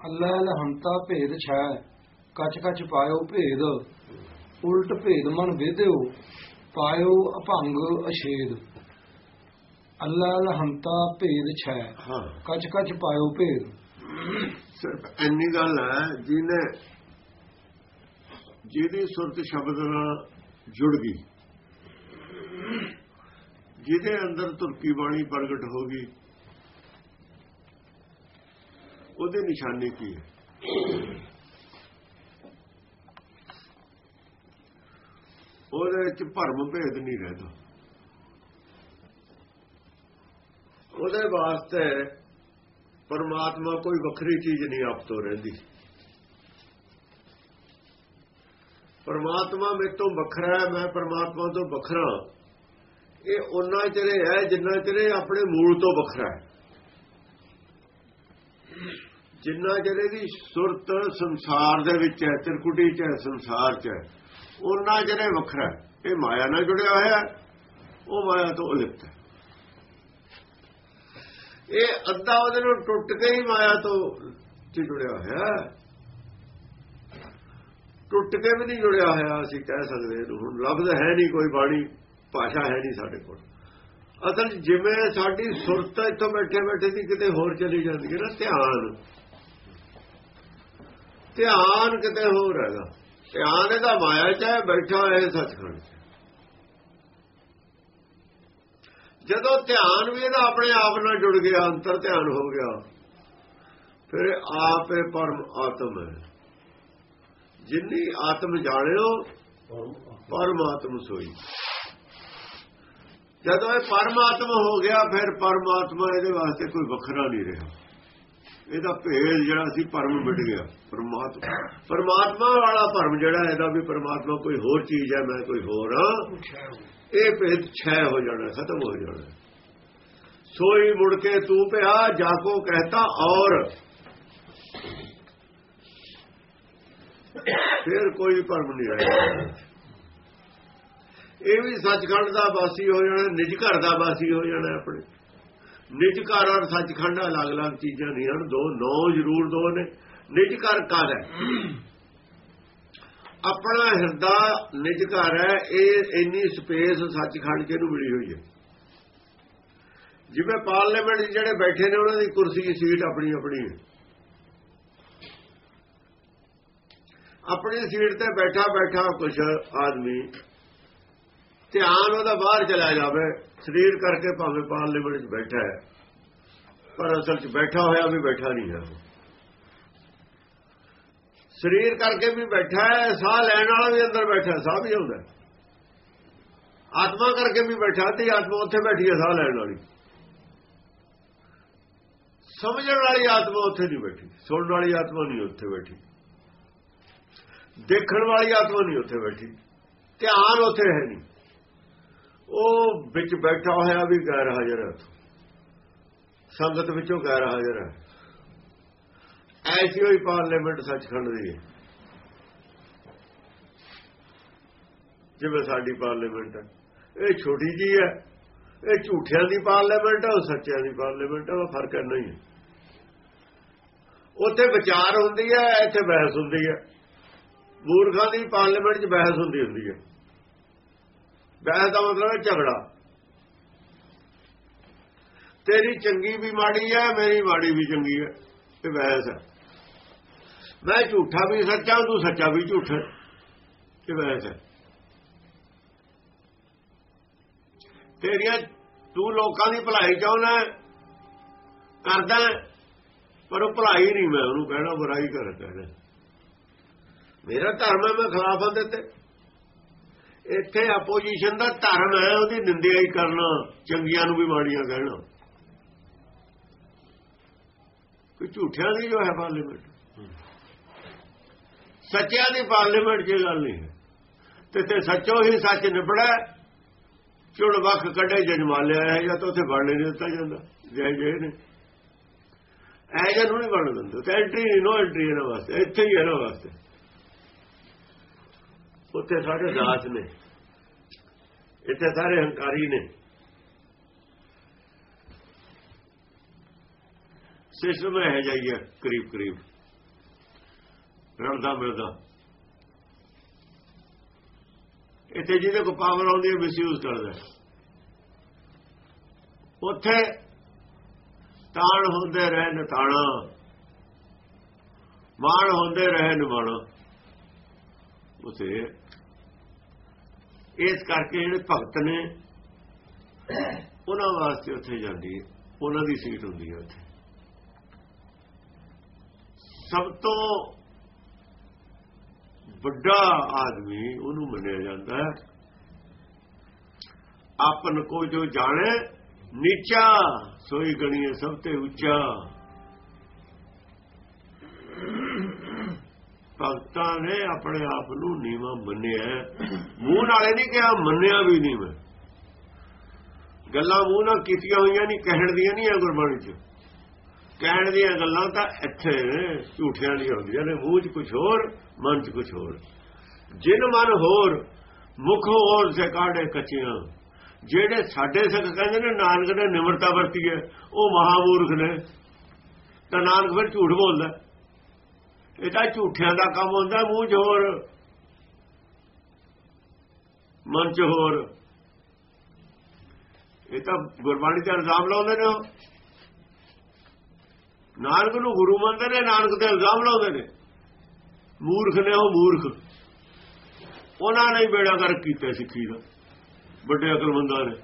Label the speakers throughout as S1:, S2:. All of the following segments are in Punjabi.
S1: ਅੱਲਾ ਲਹੰਤਾ ਭੇਦ ਛੈ ਕਛ ਕਛ ਪਾਇਓ ਭੇਦ ਉਲਟ ਭੇਦ ਮਨ ਵੇਦਿਓ ਪਾਇਓ ਅਭੰਗ ਅਛੇਦ। ਅੱਲਾ ਲਹੰਤਾ ਭੇਦ ਛੈ ਕਛ ਕਛ ਪਾਇਓ ਭੇਦ।
S2: ਸਿਰਫ ਇੰਨੀ ਗੱਲ ਹੈ ਜਿਹਨੇ ਜਿਹਦੀ ਸੁਰਤ ਸ਼ਬਦ ਨਾਲ ਜੁੜ ਗਈ ਜਿਹਦੇ ਅੰਦਰ ਤੁਰਕੀ ਬਾਣੀ ਪ੍ਰਗਟ ਹੋ ਗਈ ਉਹਦੀ ਨਿਸ਼ਾਨੀ ਕੀ ਹੈ? ਉਹਦੇ ਵਿੱਚ ਭਰਮ ਭੇਦ ਨਹੀਂ ਰਹਿੰਦਾ। ਉਹਦੇ ਵਾਸਤੇ ਪਰਮਾਤਮਾ ਕੋਈ ਵੱਖਰੀ ਚੀਜ਼ ਨਹੀਂ ਆਪ ਤੋਂ ਰਹਿੰਦੀ। ਪਰਮਾਤਮਾ ਮੇਰੇ ਤੋਂ ਵੱਖਰਾ ਹੈ, ਮੈਂ ਪਰਮਾਤਮਾ ਤੋਂ ਵੱਖਰਾ। ਇਹ ਉਹਨਾਂ ਚਿਰੇ ਹੈ ਜਿੰਨਾ ਚਿਰ ਆਪਣੇ ਮੂਲ ਤੋਂ ਵੱਖਰਾ ਹੈ। ਜਿੰਨਾ ਚਿਰ ਇਹਦੀ ਸੁਰਤ ਸੰਸਾਰ ਦੇ ਵਿੱਚ ਹੈ, ਤਿਰਕੁਟੀ ਚ ਹੈ, ਸੰਸਾਰ ਚ ਹੈ ਉਹਨਾਂ ਚਿਰੇ ਵੱਖਰਾ ਇਹ ਮਾਇਆ ਨਾਲ ਜੁੜਿਆ ਹੋਇਆ ਉਹ ਮਾਇਆ ਤੋਂ ਉਲਿਪਤ ਹੈ। ਇਹ ਅੱਧਾ ਉਹਦੇ ਨਾਲ ਟੁੱਟ ਕੇ ਹੀ ਮਾਇਆ ਤੋਂ ਜੁੜਿਆ ਹੋਇਆ ਟੁੱਟ ਕੇ ਵੀ ਨਹੀਂ ਜੁੜਿਆ ਹੋਇਆ, ਅਸੀਂ ਕਹਿ ਸਕਦੇ ਹਾਂ, ਹੁਣ ਲਫ਼ਜ਼ ਹੈ ਨਹੀਂ, ਕੋਈ ਬਾਣੀ, ਭਾਸ਼ਾ ਹੈ ਨਹੀਂ ਸਾਡੇ ਕੋਲ। ਅਸਲ ਜਿਵੇਂ ਸਾਡੀ ਸੁਰਤ ਇੱਥੋਂ ਬੈਠੇ ਬੈਠੇ ਦੀ ਕਿਤੇ ਹੋਰ ਚਲੀ ਜਾਂਦੀ ਹੈ ਨਾ, ਧਿਆਨ। ਧਿਆਨ ਕਿਤੇ ਹੋਰ ਹੈਗਾ। ਧਿਆਨ ਇਹਦਾ ਮਾਇਆ 'ਚ ਹੈ, ਬੈਠਾ ਹੋਇਆ ਇਹ ਸੱਚਖੰਡ 'ਚ। ਜਦੋਂ ਧਿਆਨ ਵੀ ਇਹਦਾ ਆਪਣੇ ਆਪ ਨਾਲ ਜੁੜ ਗਿਆ, ਅੰਤਰ ਧਿਆਨ ਹੋ ਗਿਆ, ਫਿਰ ਇਹ ਆਪ ਇਹ ਪਰਮ ਆਤਮ ਹੈ। ਜਿੰਨੀ ਆਤਮ ਜਾਣਿਓ ਪਰਮਾਤਮ ਸੋਈ। ਜਦੋਂ ਇਹ ਪਰਮਾਤਮਾ ਹੋ ਗਿਆ, ਫਿਰ ਪਰਮਾਤਮਾ ਇਹਦੇ ਵਾਸਤੇ ਕੋਈ ਵੱਖਰਾ ਨਹੀਂ ਰਿਹਾ। ਇਹਦਾ ਭੇਦ ਜਿਹੜਾ ਸੀ ਪਰਮ ਮਿਟ ਗਿਆ, ਪਰਮਾਤਮਾ। ਪਰਮਾਤਮਾ ਵਾਲਾ ਭਰਮ ਜਿਹੜਾ ਇਹਦਾ ਵੀ ਪਰਮਾਤਮਾ ਕੋਈ ਹੋਰ ਚੀਜ਼ ਹੈ, ਮੈਂ ਕੋਈ ਹੋਰ ਹਾਂ। ਇਹ ਭੇਦ ਛੈ ਹੋ ਜਾਣਾ, ਖਤਮ ਹੋ ਜਾਣਾ। ਸੋਈ ਮੁੜ ਕੇ ਤੂੰ ਪਿਆ, ਜਾ ਕੋ ਕਹਤਾ ਔਰ। ਫਿਰ ਕੋਈ ਭਰਮ ਨਹੀਂ ਰਹੇਗਾ ਇਹ ਵੀ ਸੱਚਖੰਡ ਦਾ ਵਾਸੀ ਹੋ ਜਾਣਾ, ਨਿਜ ਘਰ ਦਾ ਵਾਸੀ ਹੋ ਜਾਣਾ ਆਪਣੇ। ਨਿਜ ਘਰ ਔਰ ਸੱਚਖੰਡ ਅਲੱਗ-ਅਲੱਗ ਚੀਜ਼ਾਂ ਨਹੀਂ ਹਨ ਦੋ ਨੌ ਜ਼ਰੂਰ ਦੋ ਨੇ। ਨਿਜ ਘਰ ਘਰ ਹੈ? ਆਪਣਾ ਹਿਰਦਾ ਨਿਜ ਘਰ ਹੈ, ਇਹ ਇੰਨੀ ਸਪੇਸ ਸੱਚਖੰਡ ਚ ਨੂੰ ਮਿਲੀ ਹੋਈ ਹੈ। ਜਿਵੇਂ ਪਾਰਲੀਮੈਂਟ ਜਿਹੜੇ ਬੈਠੇ ਨੇ, ਉਹਨਾਂ ਦੀ ਕੁਰਸੀ ਸੀਟ ਆਪਣੀ ਆਪਣੀ ਹੈ। ਆਪਣੀ ਸੀਟ ਤੇ ਬੈਠਾ ਬੈਠਾ ਕੁਝ ਆਦਮੀ ਧਿਆਨ ਉਹਦਾ ਬਾਹਰ ਚਲਾ ਜਾਵੇ, ਸਰੀਰ ਕਰਕੇ ਭਾਵੇਂ ਪਾਰਲੀਮੈਂਟ 'ਚ ਬੈਠਾ ਹੈ, ਪਰ ਅਸਲ 'ਚ ਬੈਠਾ ਹੋਇਆ ਵੀ ਬੈਠਾ ਨਹੀਂ ਹੈ ਸਰੀਰ ਕਰਕੇ ਵੀ ਬੈਠਾ ਹੈ, ਸਾਹ ਲੈਣ ਵਾਲਾ ਵੀ ਅੰਦਰ ਬੈਠਾ ਸਾਹ ਵੀ ਆਉਂਦਾ ਆਤਮਾ ਕਰਕੇ ਵੀ ਬੈਠਾ, ਤੇ ਆਤਮਾ ਉੱਥੇ ਬੈਠੀ ਹੈ ਸਾਹ ਲੈਣ ਵਾਲੀ। ਸਮਝਣ ਵਾਲੀ ਆਤਮਾ ਉੱਥੇ ਨਹੀਂ ਬੈਠੀ, ਸੁਣਨ ਵਾਲੀ ਆਤਮਾ ਨਹੀਂ ਉੱਥੇ ਬੈਠੀ। ਦੇਖਣ ਵਾਲੀ ਆਤਮਾ ਨਹੀਂ ਉੱਥੇ ਬੈਠੀ, ਧਿਆਨ ਉੱਥੇ ਹੈ ਨਹੀਂ। ਉਹ ਵਿੱਚ ਬੈਠਾ ਹੋਇਆ ਵੀ ਗੈਰ ਹਾਜ਼ਰ ਹੈ। ਸੰਗਤ ਵਿੱਚੋਂ ਗੈਰ ਹਾਜ਼ਰ ਹੈ। ਐਸੀ ਹੋਈ ਪਾਰਲੀਮੈਂਟ ਸੱਚਖੰਡ ਦੀ। ਹੈ ਜਿਵੇਂ ਸਾਡੀ ਪਾਰਲੀਮੈਂਟ ਹੈ। ਇਹ ਛੋਟੀ ਜੀ ਹੈ। ਇਹ ਝੂਠਿਆਂ ਦੀ ਪਾਰਲੀਮੈਂਟ ਹੈ, ਉਹ ਸੱਚਿਆਂ ਦੀ ਪਾਰਲੀਮੈਂਟ ਹੈ, ਉਹ ਫ਼ਰਕ ਨਹੀਂ ਹੈ। ਉੱਥੇ ਵਿਚਾਰ ਹੁੰਦੀ ਹੈ, ਇੱਥੇ ਬਹਿਸ ਹੁੰਦੀ ਹੈ। ਮੂਰਖਾਂ ਦੀ ਪਾਰਲੀਮੈਂਟ 'ਚ ਬਹਿਸ ਹੁੰਦੀ ਹੁੰਦੀ ਹੈ। ਬਹਿਸ ਦਾ ਮਤਲਬ ਹੈ ਝਗੜਾ। ਤੇਰੀ ਚੰਗੀ ਵੀ ਮਾੜੀ ਹੈ, ਮੇਰੀ ਮਾੜੀ ਵੀ ਚੰਗੀ ਹੈ। ਇਹ ਬਹਿਸ ਹੈ। ਮੈਂ ਝੂਠਾ ਵੀ ਸੱਚਾ, ਤੂੰ ਸੱਚਾ ਵੀ ਝੂਠਾ ਇਹ ਬਹਿਸ ਹੈ। ਤੇਰੀਆਂ ਤੂੰ ਲੋਕਾਂ ਦੀ ਭਲਾਈ ਚਾਹੁੰਦਾ ਕਰਦਾ ਪਰ ਉਹ ਭਲਾਈ ਨਹੀਂ ਮੈਂ ਉਹਨੂੰ ਕਹਿਣਾ, ਬੁਰਾਈ ਕਰ ਕਹਿਣਾ ਮੇਰਾ ਧਰਮ ਹੈ, ਮੈਂ ਖਿਲਾਫਾਂ ਦੇ ਤੇ। ਇੱਥੇ ਆਪੋਜੀਸ਼ਨ ਦਾ ਧਰਮ ਹੈ, ਉਹਦੀ ਨਿੰਦਿਆ ਹੀ ਕਰਨਾ, ਚੰਗੀਆਂ ਨੂੰ ਵੀ ਮਾੜੀਆਂ ਕਹਿਣਾ। ਕੋਈ ਝੂਠਿਆਂ ਦੀ ਜੋ ਹੈ ਪਾਰਲੀਮੈਂਟ ਸੱਚਿਆਂ ਦੀ ਪਾਰਲੀਮੈਂਟ ਜੇ ਗੱਲ ਨਹੀਂ ਹੈ। ਤੇ ਤੇ ਸੱਚੋ ਹੀ ਸੱਚ ਨਿਬੜਾ ਚੁੜ ਵਕ ਕੱਢੇ ਜਜਮਾਲਿਆ ਹੈ, ਜਾਂ ਤਾਂ ਉੱਥੇ ਵੜ ਨਹੀਂ ਦਿੱਤਾ ਜਾਂਦਾ, ਜੈ ਜੈ ਨੇ। ਐ ਜਾਂ ਨੂੰ ਨਹੀਂ ਵੜ ਦਿੰਦੇ ਐਂਟਰੀ ਨਹੀਂ ਨੋ ਐਂਟਰੀ ਇਹਨਾਂ ਵਾਸਤੇ, ਇੱਥੇ ਹੀ ਇਹਨਾਂ ਵਾਸਤੇ। ਉੱਥੇ ਸਾਰੇ ਦਾਸ ਨੇ। ਇੱਥੇ ਸਾਰੇ ਹੰਕਾਰੀ ਨੇ। ਸਿਸਟਮ ਹੈ ਜਾਈਏ ਕਰੀਬ ਕਰੀਬ ਰਲਦਾ ਮਿਲਦਾ। ਇੱਥੇ ਜਿਹਦੇ ਕੋ ਪਾਵਰ ਆਉਂਦੀ ਹੈ ਮਿਸਯੂਜ਼ ਕਰਦਾ। ਉੱਥੇ ਤਾਣ ਹੁੰਦੇ ਰਹੇ ਨਤਾਣਾ ਮਾਣ ਹੁੰਦੇ ਰਹੇ ਨਿਮਾਣਾ ਉਸੇ ਇਸ ਕਰਕੇ ਜਿਹੜੇ ਭਗਤ ਨੇ, ਉਹਨਾਂ ਵਾਸਤੇ ਉੱਥੇ ਜਾਂਦੀ ਹੈ, ਉਹਨਾਂ ਦੀ ਸੀਟ ਹੁੰਦੀ ਹੈ ਉੱਥੇ। ਸਭ ਤੋਂ ਵੱਡਾ ਆਦਮੀ ਉਹਨੂੰ ਮੰਨਿਆ ਜਾਂਦਾ ਹੈ। ਆਪਨ ਕੋ ਜੋ ਜਾਣੇ, ਨੀਚਾ ਸੋਈ ਗਣੀਏ ਸਭ ਤੇ ਉੱਚਾ। ਭਗਤਾਂ ਨੇ ਆਪਣੇ ਆਪ ਨੂੰ ਨੀਵਾ ਮੰਨਿਆ ਮੂੰਹ ਨਾਲੇ ਨਹੀਂ ਕਿਹਾ, ਮੰਨਿਆ ਵੀ ਨਹੀਂ ਮੈਂ। ਗੱਲਾਂ ਮੂੰਹ ਨਾਲ ਕੀਤੀਆਂ ਹੋਈਆਂ ਨਹੀਂ, ਕਹਿਣ ਦੀਆਂ ਨਹੀਂ ਆ ਗੁਰਬਾਣੀ 'ਚ। ਕਹਿਣ ਦੀਆਂ ਗੱਲਾਂ ਤਾਂ ਇੱਥੇ ਝੂਠਿਆਂ ਦੀਆਂ ਹੁੰਦੀਆਂ ਨੇ, ਮੂੰਹ 'ਚ ਕੁਝ ਹੋਰ, ਮਨ 'ਚ ਕੁਝ ਹੋਰ। ਜਿਨ ਮਨ ਹੋਰ, ਮੁਖ ਹੋਰ ਸੇ ਕਾੜੇ ਕੱਚੀਆਂ। ਜਿਹੜੇ ਸਾਡੇ ਸਿੱਖ ਕਹਿੰਦੇ ਨੇ, ਨਾਨਕ ਨੇ ਨਿਮਰਤਾ ਵਰਤੀ ਹੈ, ਉਹ ਮਹਾਮੂਰਖ ਨੇ। ਤਾਂ ਨਾਨਕ ਫਿਰ ਝੂਠ ਬੋਲਦਾ। ਇਹ ਤਾਂ ਝੂਠਿਆਂ ਦਾ ਕੰਮ ਹੁੰਦਾ, ਮੂੰਹ 'ਚ ਹੋਰ ਮਨ 'ਚ ਹੋਰ। ਇਹ ਤਾਂ ਗੁਰਬਾਣੀ ਤੇ ਇਲਜ਼ਾਮ ਲਾਉਂਦੇ ਨੇ ਉਹ। ਨਾਨਕ ਨੂੰ ਗੁਰੂ ਮੰਨਦੇ ਨੇ, ਨਾਨਕ ਤੇ ਇਲਜ਼ਾਮ ਲਾਉਂਦੇ ਨੇ। ਮੂਰਖ ਨੇ ਉਹ ਮੂਰਖ। ਉਹਨਾਂ ਨੇ ਬੇੜਾ ਕਰ ਕੀਤਾ ਸਿੱਖੀ ਦਾ। ਵੱਡੇ ਅਕਲਮੰਦਾਂ ਨੇ।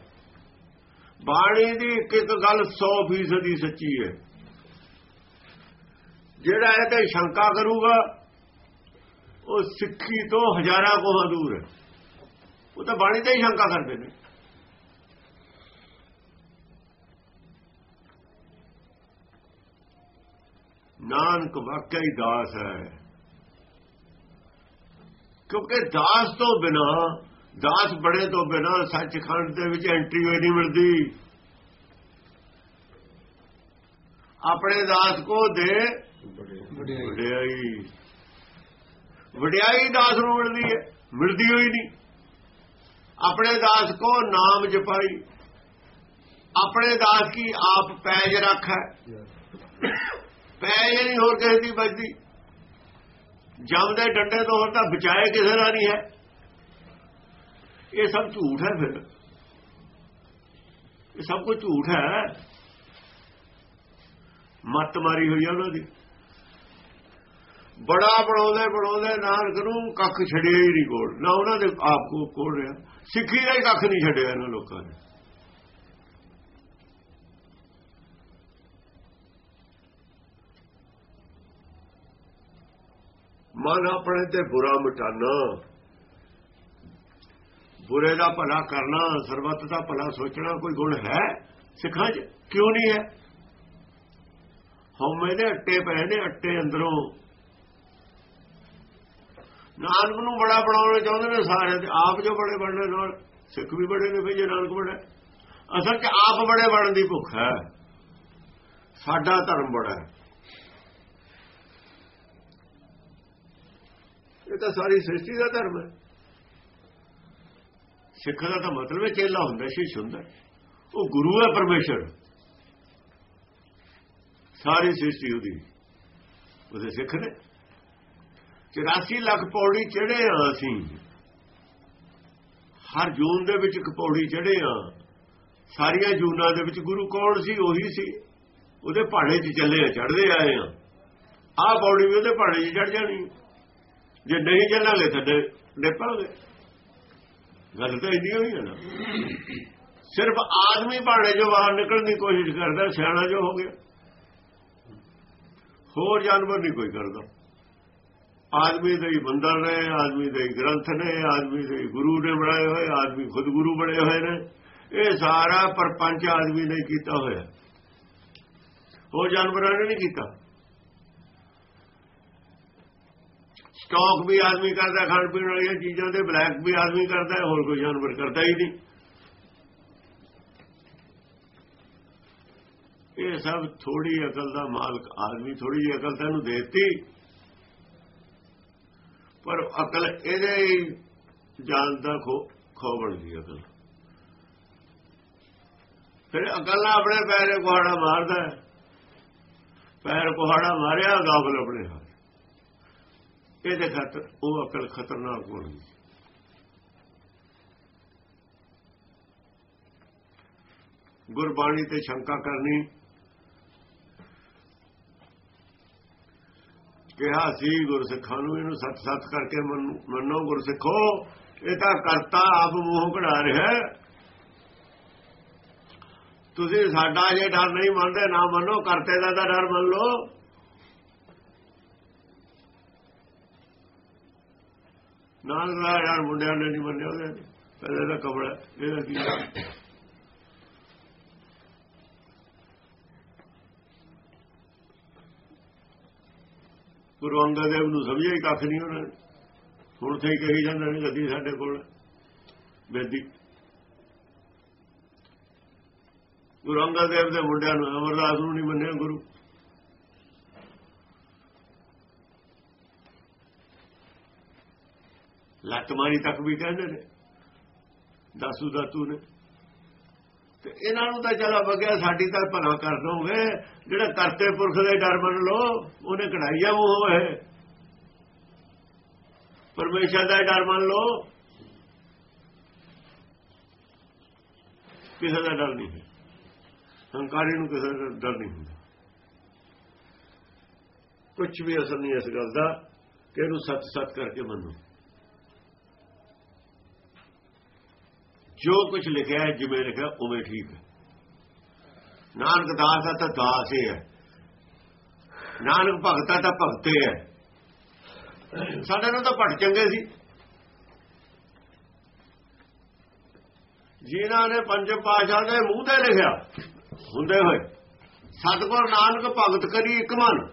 S2: ਬਾਣੀ ਦੀ ਇੱਕ ਇੱਕ ਗੱਲ 100% ਦੀ ਸੱਚੀ ਹੈ। ਜਿਹੜਾ ਇਹ ਤੇ ਸ਼ੰਕਾ ਕਰੂਗਾ, ਉਹ ਸਿੱਖੀ ਤੋਂ ਹਜ਼ਾਰਾਂ ਕੋਹਾਂ ਦੂਰ ਹੈ। ਉਹ ਤਾਂ ਬਾਣੀ ਤੇ ਹੀ ਸ਼ੰਕਾ ਕਰਦੇ ਨੇ। ਨਾਨਕ ਵਾਕਿਆ ਹੀ ਦਾਸ ਹੈ। ਕਿਉਂਕਿ ਦਾਸ ਤੋਂ ਬਿਨਾ, ਦਾਸ ਬੜੇ ਤੋਂ ਬਿਨਾ ਸੱਚਖੰਡ ਦੇ ਵਿੱਚ ਐਂਟਰੀ ਹੋਈ ਨਹੀਂ ਮਿਲਦੀ। ਆਪਣੇ ਦਾਸ ਕੋ ਦੇ
S1: ਵਡਿਆਈ।
S2: ਵਡਿਆਈ। ਦਾਸ ਨੂੰ ਮਿਲਦੀ ਹੈ, ਮਿਲਦੀ ਹੋਈ ਨਹੀਂ। ਆਪਣੇ ਦਾਸ ਕੋ ਨਾਮ ਜਪਾਈ। ਆਪਣੇ ਦਾਸ ਕੀ ਆਪ ਪੈਜ ਰੱਖੈ। ਪੈਜ ਨਹੀਂ ਹੋਰ ਕਿਸੇ ਦੀ ਬਚਦੀ ਜਮ ਦੇ ਡੰਡੇ ਤੋਂ ਹੋਰ ਤਾਂ ਬਚਾਏ ਕਿਸੇ ਦਾ ਨਹੀਂ ਹੈ। ਇਹ ਸਭ ਝੂਠ ਹੈ ਫਿਰ। ਇਹ ਸਭ ਕੁਝ ਝੂਠ ਹੈ। ਮੱਤ ਮਾਰੀ ਹੋਈ ਹੈ ਉਹਨਾਂ ਦੀ। ਬੜਾ ਬਣਾਉਂਦੇ ਬਣਾਉਂਦੇ, ਨਾਨਕ ਨੂੰ ਕੱਖ ਛੱਡਿਆ ਹੀ ਨਹੀਂ ਕੋਲ। ਨਾ ਉਹਨਾਂ ਦੇ ਆਪ ਕੋ ਕੋਲ ਰਿਹਾ। ਸਿੱਖੀ ਦਾ ਹੀ ਕੱਖ ਨਹੀਂ ਛੱਡਿਆ ਇਹਨਾਂ ਲੋਕਾਂ ਨੇ। ਮਨ ਆਪਣੇ ਤੇ ਬੁਰਾ ਮਿਟਾਨਾ। ਬੁਰੇ ਦਾ ਭਲਾ ਕਰਨਾ, ਸਰਬੱਤ ਦਾ ਭਲਾ ਸੋਚਣਾ ਕੋਈ ਗੁਣ ਹੈ? ਸਿੱਖਾਂ 'ਚ ਕਿਉਂ ਨਹੀਂ ਹੈ? ਹਉਮੈ ਦੇ ਅੱਟੇ ਪਏ ਨੇ, ਅੱਟੇ ਅੰਦਰੋਂ। ਨਾਨਕ ਨੂੰ ਬੜਾ ਬਣਾਉਣਾ ਚਾਹੁੰਦੇ ਨੇ ਸਾਰੇ ਤੇ ਆਪ ਜੋ ਬੜੇ ਬਣਨੇ ਨਾਲ, ਸਿੱਖ ਵੀ ਬੜੇ ਨੇ ਭਈ ਜੇ ਨਾਨਕ ਬੜਾ ਅਸਲ 'ਚ ਆਪ ਬੜੇ ਬਣਨ ਦੀ ਭੁੱਖ ਹੈ। ਸਾਡਾ ਧਰਮ ਬੜਾ ਹੈ। ਇਹ ਤਾਂ ਸਾਰੀ ਸ੍ਰਿਸ਼ਟੀ ਦਾ ਧਰਮ ਹੈ। ਸਿੱਖ ਦਾ ਤਾਂ ਮਤਲਬ ਹੈ ਚੇਲਾ ਹੁੰਦਾ, ਸ਼ਿਸ਼ ਹੁੰਦਾ। ਉਹ ਗੁਰੂ ਹੈ ਪਰਮੇਸ਼ਰ। ਸਾਰੀ ਸ੍ਰਿਸ਼ਟੀ ਉਹਦੀ। ਉਹਦੇ ਸਿੱਖ ਨੇ। 84 ਲੱਖ ਪੌੜੀ ਚੜੇ ਆ ਅਸੀਂ। ਹਰ ਜੂਨ ਦੇ ਵਿੱਚ ਇੱਕ ਪੌੜੀ ਚੜੇ ਆ। ਸਾਰੀਆਂ ਜੂਨਾਂ ਦੇ ਵਿੱਚ ਗੁਰੂ ਕੌਣ ਸੀ? ਉਹੀ ਸੀ। ਉਹਦੇ ਪਹਾੜੇ 'ਚ ਚੱਲੇ ਆ ਚੜਦੇ ਆਏ ਆ। ਆਹ ਪੌੜੀ ਵੀ ਉਹਦੇ ਪਹਾੜੇ 'ਚ ਚੜ ਜਾਣੀ। ਜੇ ਨਹੀਂ ਚੱਲਾਂਗੇ ਥੱਲੇ ਡੇਪਾਂਗੇ। ਗੱਲ ਤਾਂ ਇੰਨੀ ਹੋਈ ਨਾ। ਸਿਰਫ ਆਦਮੀ ਪਹਾੜੇ 'ਚੋਂ ਬਾਹਰ ਨਿਕਲਣ ਦੀ ਕੋਸ਼ਿਸ਼ ਕਰਦਾ, ਸਿਆਣਾ ਜੋ ਹੋ ਗਿਆ। ਹੋਰ ਜਾਨਵਰ ਨਹੀਂ ਕੋਈ ਕਰਦਾ। ਆਦਮੀ ਦੇ ਹੀ ਬੰਦਰ ਨੇ, ਆਦਮੀ ਦੇ ਹੀ ਗ੍ਰੰਥ ਨੇ, ਆਦਮੀ ਦੇ ਹੀ ਗੁਰੂ ਨੇ ਬਣਾਏ ਹੋਏ, ਆਦਮੀ ਖੁਦ ਗੁਰੂ ਬਣੇ ਹੋਏ ਨੇ। ਇਹ ਸਾਰਾ ਪਰਪੰਚ ਆਦਮੀ ਨੇ ਕੀਤਾ ਹੋਇਆ। ਹੋਰ ਜਾਨਵਰਾਂ ਨੇ ਨਹੀਂ ਕੀਤਾ। ਸਟਾਕ ਵੀ ਆਦਮੀ ਕਰਦਾ, ਖਾਣ ਪੀਣ ਵਾਲੀਆਂ ਚੀਜ਼ਾਂ ਦੇ, ਬਲੈਕ ਵੀ ਆਦਮੀ ਕਰਦਾ, ਹੋਰ ਕੋਈ ਜਾਨਵਰ ਕਰਦਾ ਹੀ ਨਹੀਂ। ਇਹ ਸਭ ਥੋੜੀ ਅਕਲ ਦਾ ਮਾਲਕ, ਆਦਮੀ ਥੋੜੀ ਜਿਹੀ ਅਕਲ ਤਾਂ ਤੈਨੂੰ ਦੇਤੀ। ਪਰ ਅਕਲ ਇਹਦੇ ਹੀ ਜਾਣਦਾ ਖੋ ਖੋ ਬਣਦੀ ਅਕਲ। ਫਿਰ ਅਕਲ ਆਪਣੇ ਪੈਰ ਕੁਹਾੜਾ ਮਾਰਦਾ ਪੈਰ ਕੁਹਾੜਾ ਮਾਰਿਆ ਗਾਫਲ ਆਪਣੇ ਹਾਲ ਇਹਦੇ ਖਾਤਰ ਉਹ ਅਕਲ ਖਤਰਨਾਕ ਹੋਣੀ ਗੁਰਬਾਣੀ ਤੇ ਸ਼ੰਕਾ ਕਰਨੀ ਕਿਹਾ ਸੀ ਗੁਰਸਿੱਖਾਂ ਨੂੰ, ਇਹਨੂੰ ਸੱਚ ਸੱਚ ਕਰਕੇ ਮੰਨੋ ਗੁਰਸਿੱਖੋ। ਇਹ ਤਾਂ ਕਰਤਾ, ਆਪ ਮੂੰਹ ਕਢਾ ਰਿਹਾ ਤੁਸੀਂ ਸਾਡਾ ਜੇ ਡਰ ਨਹੀਂ ਮੰਨਦੇ, ਨਾ ਮੰਨੋ, ਕਰਤੇ ਦਾ ਤਾਂ ਡਰ ਮੰਨ ਲਓ। ਨਾਲ ਦਾ ਮੁੰਡਿਆਂ ਨੇ ਨਹੀਂ ਮੰਨਿਆ ਉਹਦੇ। ਪਹਿਲੇ ਦਾ ਕਬੜਾ ਇਹਦਾ ਕੀ ਗੁਰੂ ਅੰਗਦ ਦੇਵ ਨੂੰ ਸਮਝਿਆ ਹੀ ਕੱਖ ਨਹੀਂ ਉਹਨਾਂ ਨੇ। ਹੁਣ ਤੇ ਕਹੀ ਜਾਂਦੇ ਨੇ ਗੱਦੀ ਸਾਡੇ ਕੋਲ ਬੇਦੀ। ਗੁਰੂ ਅੰਗਦ ਦੇਵ ਦੇ ਮੁੰਡਿਆਂ ਨੂੰ ਅਮਰਦਾਸ ਨੂੰ ਨਹੀਂ ਮੰਨਿਆ ਗੁਰੂ। ਲੱਤ ਮਾਰੀ ਤੱਕ ਵੀ ਕਹਿੰਦੇ ਨੇ, ਦਾਸੂ ਦਾਤੂ ਨੇ। ਇਹਨਾਂ ਨੂੰ ਤਾਂ ਚਲਾ ਬਗਿਆ ਸਾਡੀ ਤਾਂ ਭਲਾ ਕਰ ਦੋਗੇ, ਜਿਹੜਾ ਕਰਤੇ ਪੁਰਖ ਦੇ ਡਰ ਮੰਨ ਲੋ ਉਹਨੇ ਕਢਾਈਆ ਉਹ ਹੋਏ ਪਰਮੇਸ਼ਰ ਦਾ ਡਰ ਮੰਨ ਲੋ ਕਿਸੇ ਦਾ ਡਰ ਨਹੀਂ ਹੈ। ਹੰਕਾਰੀ ਨੂੰ ਕਿਸੇ ਦਾ ਡਰ ਨਹੀਂ ਹੁੰਦਾ। ਕੁਝ ਵੀ ਅਸਰ ਨਹੀਂ ਇਸ ਗੱਲ ਦਾ, ਕਿ ਇਹਨੂੰ ਸੱਚ ਸੱਚ ਕਰਕੇ ਮੰਨੋ। ਜੋ ਕੁਝ ਲਿਖਿਆ ਹੈ, ਜਿਵੇਂ ਲਿਖਿਆ, ਉਵੇਂ ਠੀਕ ਹੈ। ਨਾਨਕ ਦਾਸ ਆ ਤਾਂ ਦਾਸ ਹੀ ਹੈ। ਨਾਨਕ ਭਗਤਾ ਤਾਂ ਭਗਤੇ ਹੈ ਸਾਡੇ ਨਾਲ ਤਾਂ ਭਟ ਚੰਗੇ ਸੀ। ਜਿਨ੍ਹਾਂ ਨੇ ਪੰਜ ਪਾਸ਼ਾ ਦੇ ਮੂੰਹ ਤੇ ਲਿਖਿਆ, ਹੁੰਦੇ ਹੋਏ। ਸਤਗੁਰ ਨਾਨਕ ਭਗਤ ਕਰੀ ਇੱਕ ਮਨ।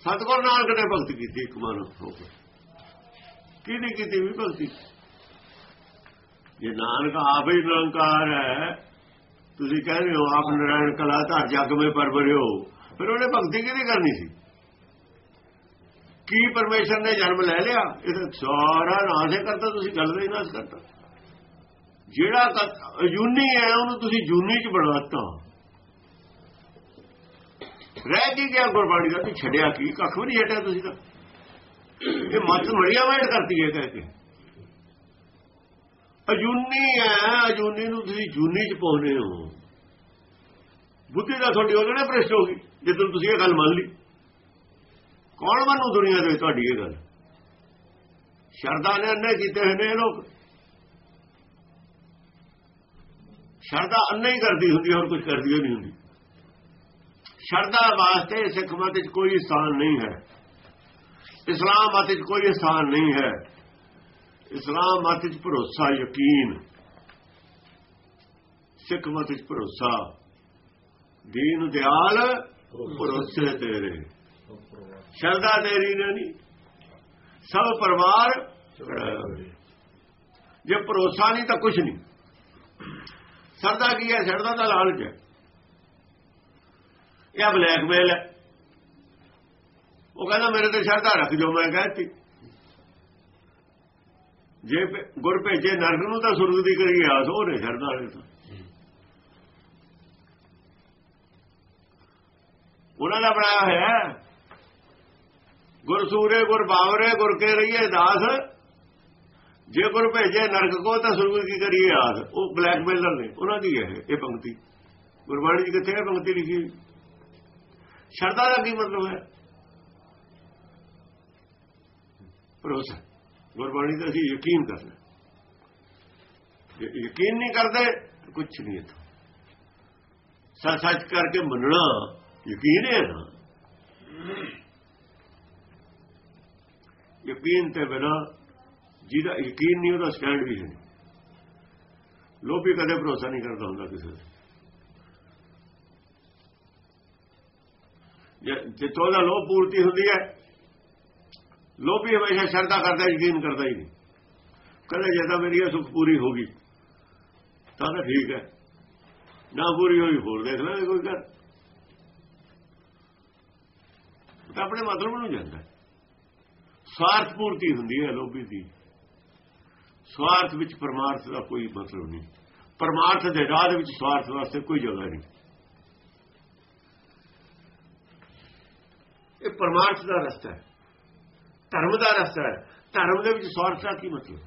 S2: ਸਤਗੁਰ ਨਾਨਕ ਨੇ ਭਗਤ ਕੀਤੀ ਇੱਕ ਮਨ ਹੋ ਕੇ। ਕਿਹਦੀ ਕੀਤੀ? ਵੀ ਭਗਤੀ ਜੇ ਨਾਨਕ ਆਪ ਹੀ ਨਿਰੰਕਾਰ ਹੈ, ਤੁਸੀਂ ਕਹਿ ਰਹੇ ਹੋ, ਆਪ ਨਰਾਇਣ ਕਲਾ ਧਾਰ ਜਗ ਮੇ ਪਰਵਰਿਓ। ਫਿਰ ਉਹਨੇ ਭਗਤੀ ਕਿਹਦੀ ਕਰਨੀ ਸੀ? ਕੀ ਪਰਮੇਸ਼ਰ ਨੇ ਜਨਮ ਲੈ ਲਿਆ? ਇਹ ਸਾਰਾ ਨਾਸ਼ ਕਰਤਾ, ਤੁਸੀਂ ਗੱਲ ਦਾ ਹੀ ਨਾਸ਼ ਕਰਤਾ। ਜਿਹੜਾ ਅਜੂਨੀ ਹੈ, ਉਹਨੂੰ ਤੁਸੀਂ ਜੂਨੀ ਚ ਬਣਾਤਾ ਰਹਿ ਕੀ ਗਿਆ ਗੁਰਬਾਣੀ ਦਾ? ਤੁਸੀਂ ਛੱਡਿਆ ਕੀ? ਕੱਖ ਵੀ ਨਹੀਂ ਛੱਡਿਆ ਤੁਸੀਂ ਤਾਂ। ਇਹ ਮਤ ਮੜੀਆਂ ਵਾਇਟ ਕਰਤੀ ਹੈ ਕਹਿ ਕੇ। ਅਜੂਨੀ ਹੈ, ਅਜੂਨੀ ਨੂੰ ਤੁਸੀਂ ਜੂਨੀ ਚ ਪਾਉਨੇ ਹੋ। ਬੁੱਧੀ ਦਾ ਤੁਹਾਡੀ ਉਹਦੇ ਨਾਲ ਭ੍ਰਿਸ਼ਟ ਹੋ ਗਈ ਜਦੋਂ ਤੁਸੀਂ ਇਹ ਗੱਲ ਮੰਨ ਲਈ। ਕੌਣ ਮੰਨੂ ਦੁਨੀਆ ਦੇ ਤੁਹਾਡੀ ਇਹ ਗੱਲ? ਸ਼ਰਧਾ ਨੇ ਅੰਨੇ ਕੀਤੇ ਹੋਏ ਨੇ ਇਹ ਲੋਕ। ਸ਼ਰਧਾ ਅੰਨੇ ਹੀ ਕਰਦੀ ਹੁੰਦੀ, ਹੋਰ ਕੁਝ ਕਰਦੀ ਨਹੀਂ ਹੁੰਦੀ। ਸ਼ਰਧਾ ਵਾਸਤੇ ਸਿੱਖ ਮਤ ਵਿੱਚ ਕੋਈ ਸਥਾਨ ਨਹੀਂ ਹੈ। ਇਸਲਾਮ ਮਤ ਵਿੱਚ ਕੋਈ ਸਥਾਨ ਨਹੀਂ ਹੈ। ਇਸਲਾਮ ਮਤ ਵਿੱਚ ਭਰੋਸਾ, ਯਕੀਨ। ਸਿੱਖ ਮਤ ਵਿੱਚ ਭਰੋਸਾ। ਦੀਨ ਦਿਆਲ, ਭਰੋਸੇ ਤੇਰੇ। ਸ਼ਰਧਾ ਤੇਰੀ ਨਹੀਂ। ਸਭ ਪਰਿਵਾਰ ਜੇ ਭਰੋਸਾ ਨਹੀਂ ਤਾਂ ਕੁਝ ਨਹੀਂ। ਸਰਦਾ ਕੀ ਹੈ? ਸਰਦਾ ਦਾ ਲਾਲਚ ਹੈ। ਇਹ ਬਲੈਕਮੇਲ ਹੈ। ਉਹ ਕਹਿੰਦਾ, ਮੇਰੇ ਤੇ ਸ਼ਰਧਾ ਰੱਖ ਜੋ ਮੈਂ ਕਹਤੀ। ਜੇ ਗੁਰ ਭੇਜੇ ਨਰਕ ਨੂੰ ਤਾਂ ਸੁਰਗ ਦੀ ਕਰੀ ਆਸ, ਉਹ ਨੇ ਸ਼ਰਧਾ ਉਹਨਾਂ ਦਾ ਬਣਾਇਆ ਹੋਇਆ ਗੁਰ ਸੂਰੇ, ਗੁਰ ਬਾਵਰੇ, ਗੁਰ ਕੇ ਰਹੀਏ ਦਾਸ। ਜੇ ਗੁਰ ਭੇਜੇ ਨਰਕ ਕੋ ਤਾਂ ਸੁਰਗ ਕੀ ਕਰੀਏ ਆਸ। ਉਹ ਬਲੈਕਮੇਲਰ ਨੇ, ਉਹਨਾਂ ਦੀ ਹੈ ਇਹ ਪੰਕਤੀ। ਗੁਰਬਾਣੀ ਦੀ ਕਿੱਥੇ ਹੈ ਪੰਕਤੀ ਲਿਖੀ ਸ਼ਰਧਾ ਦਾ ਕੀ ਮਤਲਬ ਹੈ? ਭਰੋਸਾ। ਗੁਰਬਾਣੀ ਤੇ ਅਸੀਂ ਯਕੀਨ ਕਰਨਾ ਜੇ ਯਕੀਨ ਨਹੀਂ ਕਰਦੇ ਕੁਝ ਨਹੀਂ ਹੈ ਸੱਚ ਸੱਚ ਕਰਕੇ ਮੰਨਣਾ ਯਕੀਨ ਹੈ ਨਾ? ਯਕੀਨ ਤੇ ਬਿਨਾ ਜਿਹਦਾ ਯਕੀਨ ਨਹੀਂ, ਉਹਦਾ ਸਟੈਂਡ ਵੀ ਹੈ ਲੋਭੀ ਕਦੇ ਭਰੋਸਾ ਨਹੀਂ ਕਰਦਾ ਹੁੰਦਾ ਕਿਸੇ ਤੇ। ਜੇ ਤੋਦਾ ਲੋਭ ਪੂਰਤੀ ਹੁੰਦੀ ਹੈ ਲੋਭੀ ਹਮੇਸ਼ਾ ਸ਼ਰਧਾ ਕਰਦਾ ਯਕੀਨ ਕਰਦਾ ਹੀ ਨਹੀਂ ਕਹਿੰਦਾ, ਜੇ ਤਾਂ ਮੇਰੀ ਇਹ ਸੁੱਖ ਪੂਰੀ ਹੋ ਗਈ, ਤਾਂ ਤਾਂ ਠੀਕ ਹੈ। ਨਾ ਪੂਰੀ ਹੋਈ, ਹੋਰ ਦੇਖ ਲਾਂਗੇ ਕੋਈ ਕਰ ਤਾਂ ਆਪਣੇ ਮਤਲਬ ਨੂੰ ਜਾਂਦਾ। ਸਵਾਰਥ ਪੂਰਤੀ ਹੁੰਦੀ ਹੈ ਲੋਭੀ ਦੀ। ਸਵਾਰਥ ਵਿੱਚ ਪਰਮਾਰਥ ਦਾ ਕੋਈ ਮਤਲਬ ਨਹੀਂ। ਪਰਮਾਰਥ ਦੇ ਰਾਹ ਦੇ ਵਿੱਚ ਸਵਾਰਥ ਵਾਸਤੇ ਕੋਈ ਜਗ੍ਹਾ ਨਹੀਂ। ਇਹ ਪਰਮਾਰਥ ਦਾ ਰਸਤਾ ਹੈ। ਧਰਮ ਦਾ ਰਸਤਾ ਹੈ। ਧਰਮ ਦੇ ਵਿੱਚ ਸਵਾਰਥ ਕੀ ਮਤਲਬ?